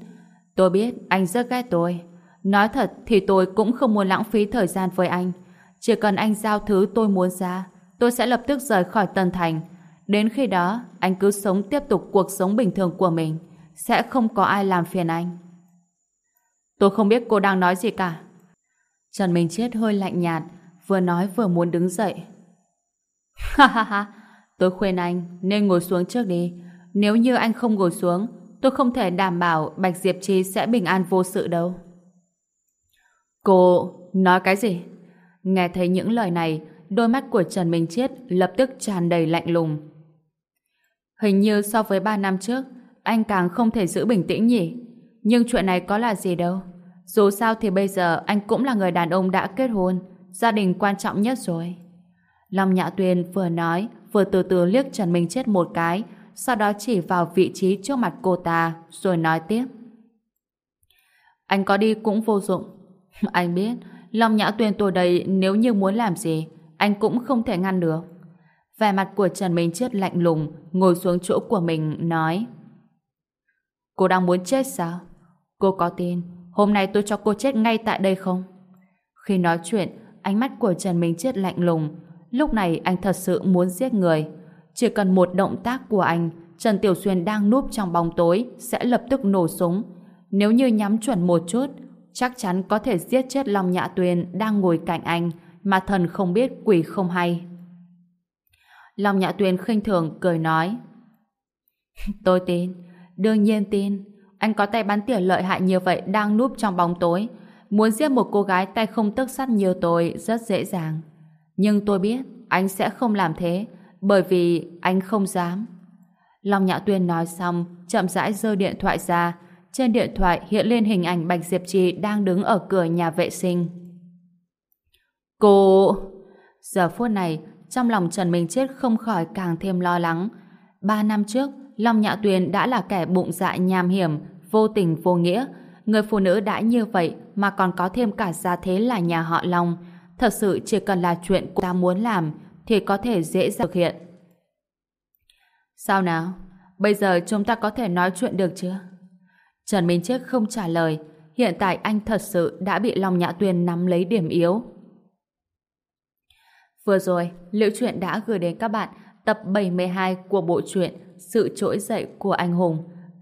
Speaker 1: tôi biết anh rất ghét tôi. Nói thật thì tôi cũng không muốn lãng phí thời gian với anh. Chỉ cần anh giao thứ tôi muốn ra, tôi sẽ lập tức rời khỏi Tân Thành. Đến khi đó, anh cứ sống tiếp tục cuộc sống bình thường của mình. Sẽ không có ai làm phiền anh. Tôi không biết cô đang nói gì cả. Trần Minh Chết hơi lạnh nhạt, vừa nói vừa muốn đứng dậy. Ha ha ha, tôi khuyên anh nên ngồi xuống trước đi. Nếu như anh không ngồi xuống, tôi không thể đảm bảo Bạch Diệp Chi sẽ bình an vô sự đâu. Cô nói cái gì? Nghe thấy những lời này, đôi mắt của Trần Minh Chiết lập tức tràn đầy lạnh lùng. Hình như so với ba năm trước, anh càng không thể giữ bình tĩnh nhỉ? Nhưng chuyện này có là gì đâu. Dù sao thì bây giờ anh cũng là người đàn ông đã kết hôn, gia đình quan trọng nhất rồi. Long Nhã Tuyên vừa nói, vừa từ từ liếc Trần Minh Chết một cái, sau đó chỉ vào vị trí trước mặt cô ta, rồi nói tiếp. Anh có đi cũng vô dụng. <laughs> Anh biết, Long Nhã Tuyên tôi đây nếu như muốn làm gì, anh cũng không thể ngăn được. Vẻ mặt của Trần Minh Chết lạnh lùng, ngồi xuống chỗ của mình, nói Cô đang muốn chết sao? Cô có tin hôm nay tôi cho cô chết ngay tại đây không? Khi nói chuyện, ánh mắt của Trần Minh Chết lạnh lùng. Lúc này anh thật sự muốn giết người. Chỉ cần một động tác của anh, Trần Tiểu Xuyên đang núp trong bóng tối sẽ lập tức nổ súng. Nếu như nhắm chuẩn một chút, chắc chắn có thể giết chết Long Nhã Tuyền đang ngồi cạnh anh mà thần không biết quỷ không hay. Long Nhã Tuyền khinh thường cười nói <laughs> Tôi tin, đương nhiên tin anh có tay bắn tỉa lợi hại như vậy đang núp trong bóng tối muốn giết một cô gái tay không tức sắt như tôi rất dễ dàng. Nhưng tôi biết anh sẽ không làm thế bởi vì anh không dám. Long Nhã Tuyên nói xong chậm rãi giơ điện thoại ra trên điện thoại hiện lên hình ảnh Bạch Diệp Trì đang đứng ở cửa nhà vệ sinh. Cô... Giờ phút này, trong lòng Trần Minh Chết không khỏi càng thêm lo lắng. Ba năm trước, Long Nhã Tuyền đã là kẻ bụng dạ nham hiểm, vô tình vô nghĩa. Người phụ nữ đã như vậy mà còn có thêm cả gia thế là nhà họ Long. Thật sự chỉ cần là chuyện cô ta muốn làm thì có thể dễ dàng thực hiện. Sao nào? Bây giờ chúng ta có thể nói chuyện được chưa? Trần Minh Chết không trả lời. Hiện tại anh thật sự đã bị Long Nhã Tuyên nắm lấy điểm yếu. Vừa rồi, Liễu Chuyện đã gửi đến các bạn tập 72 của bộ truyện Sự Trỗi Dậy của Anh Hùng.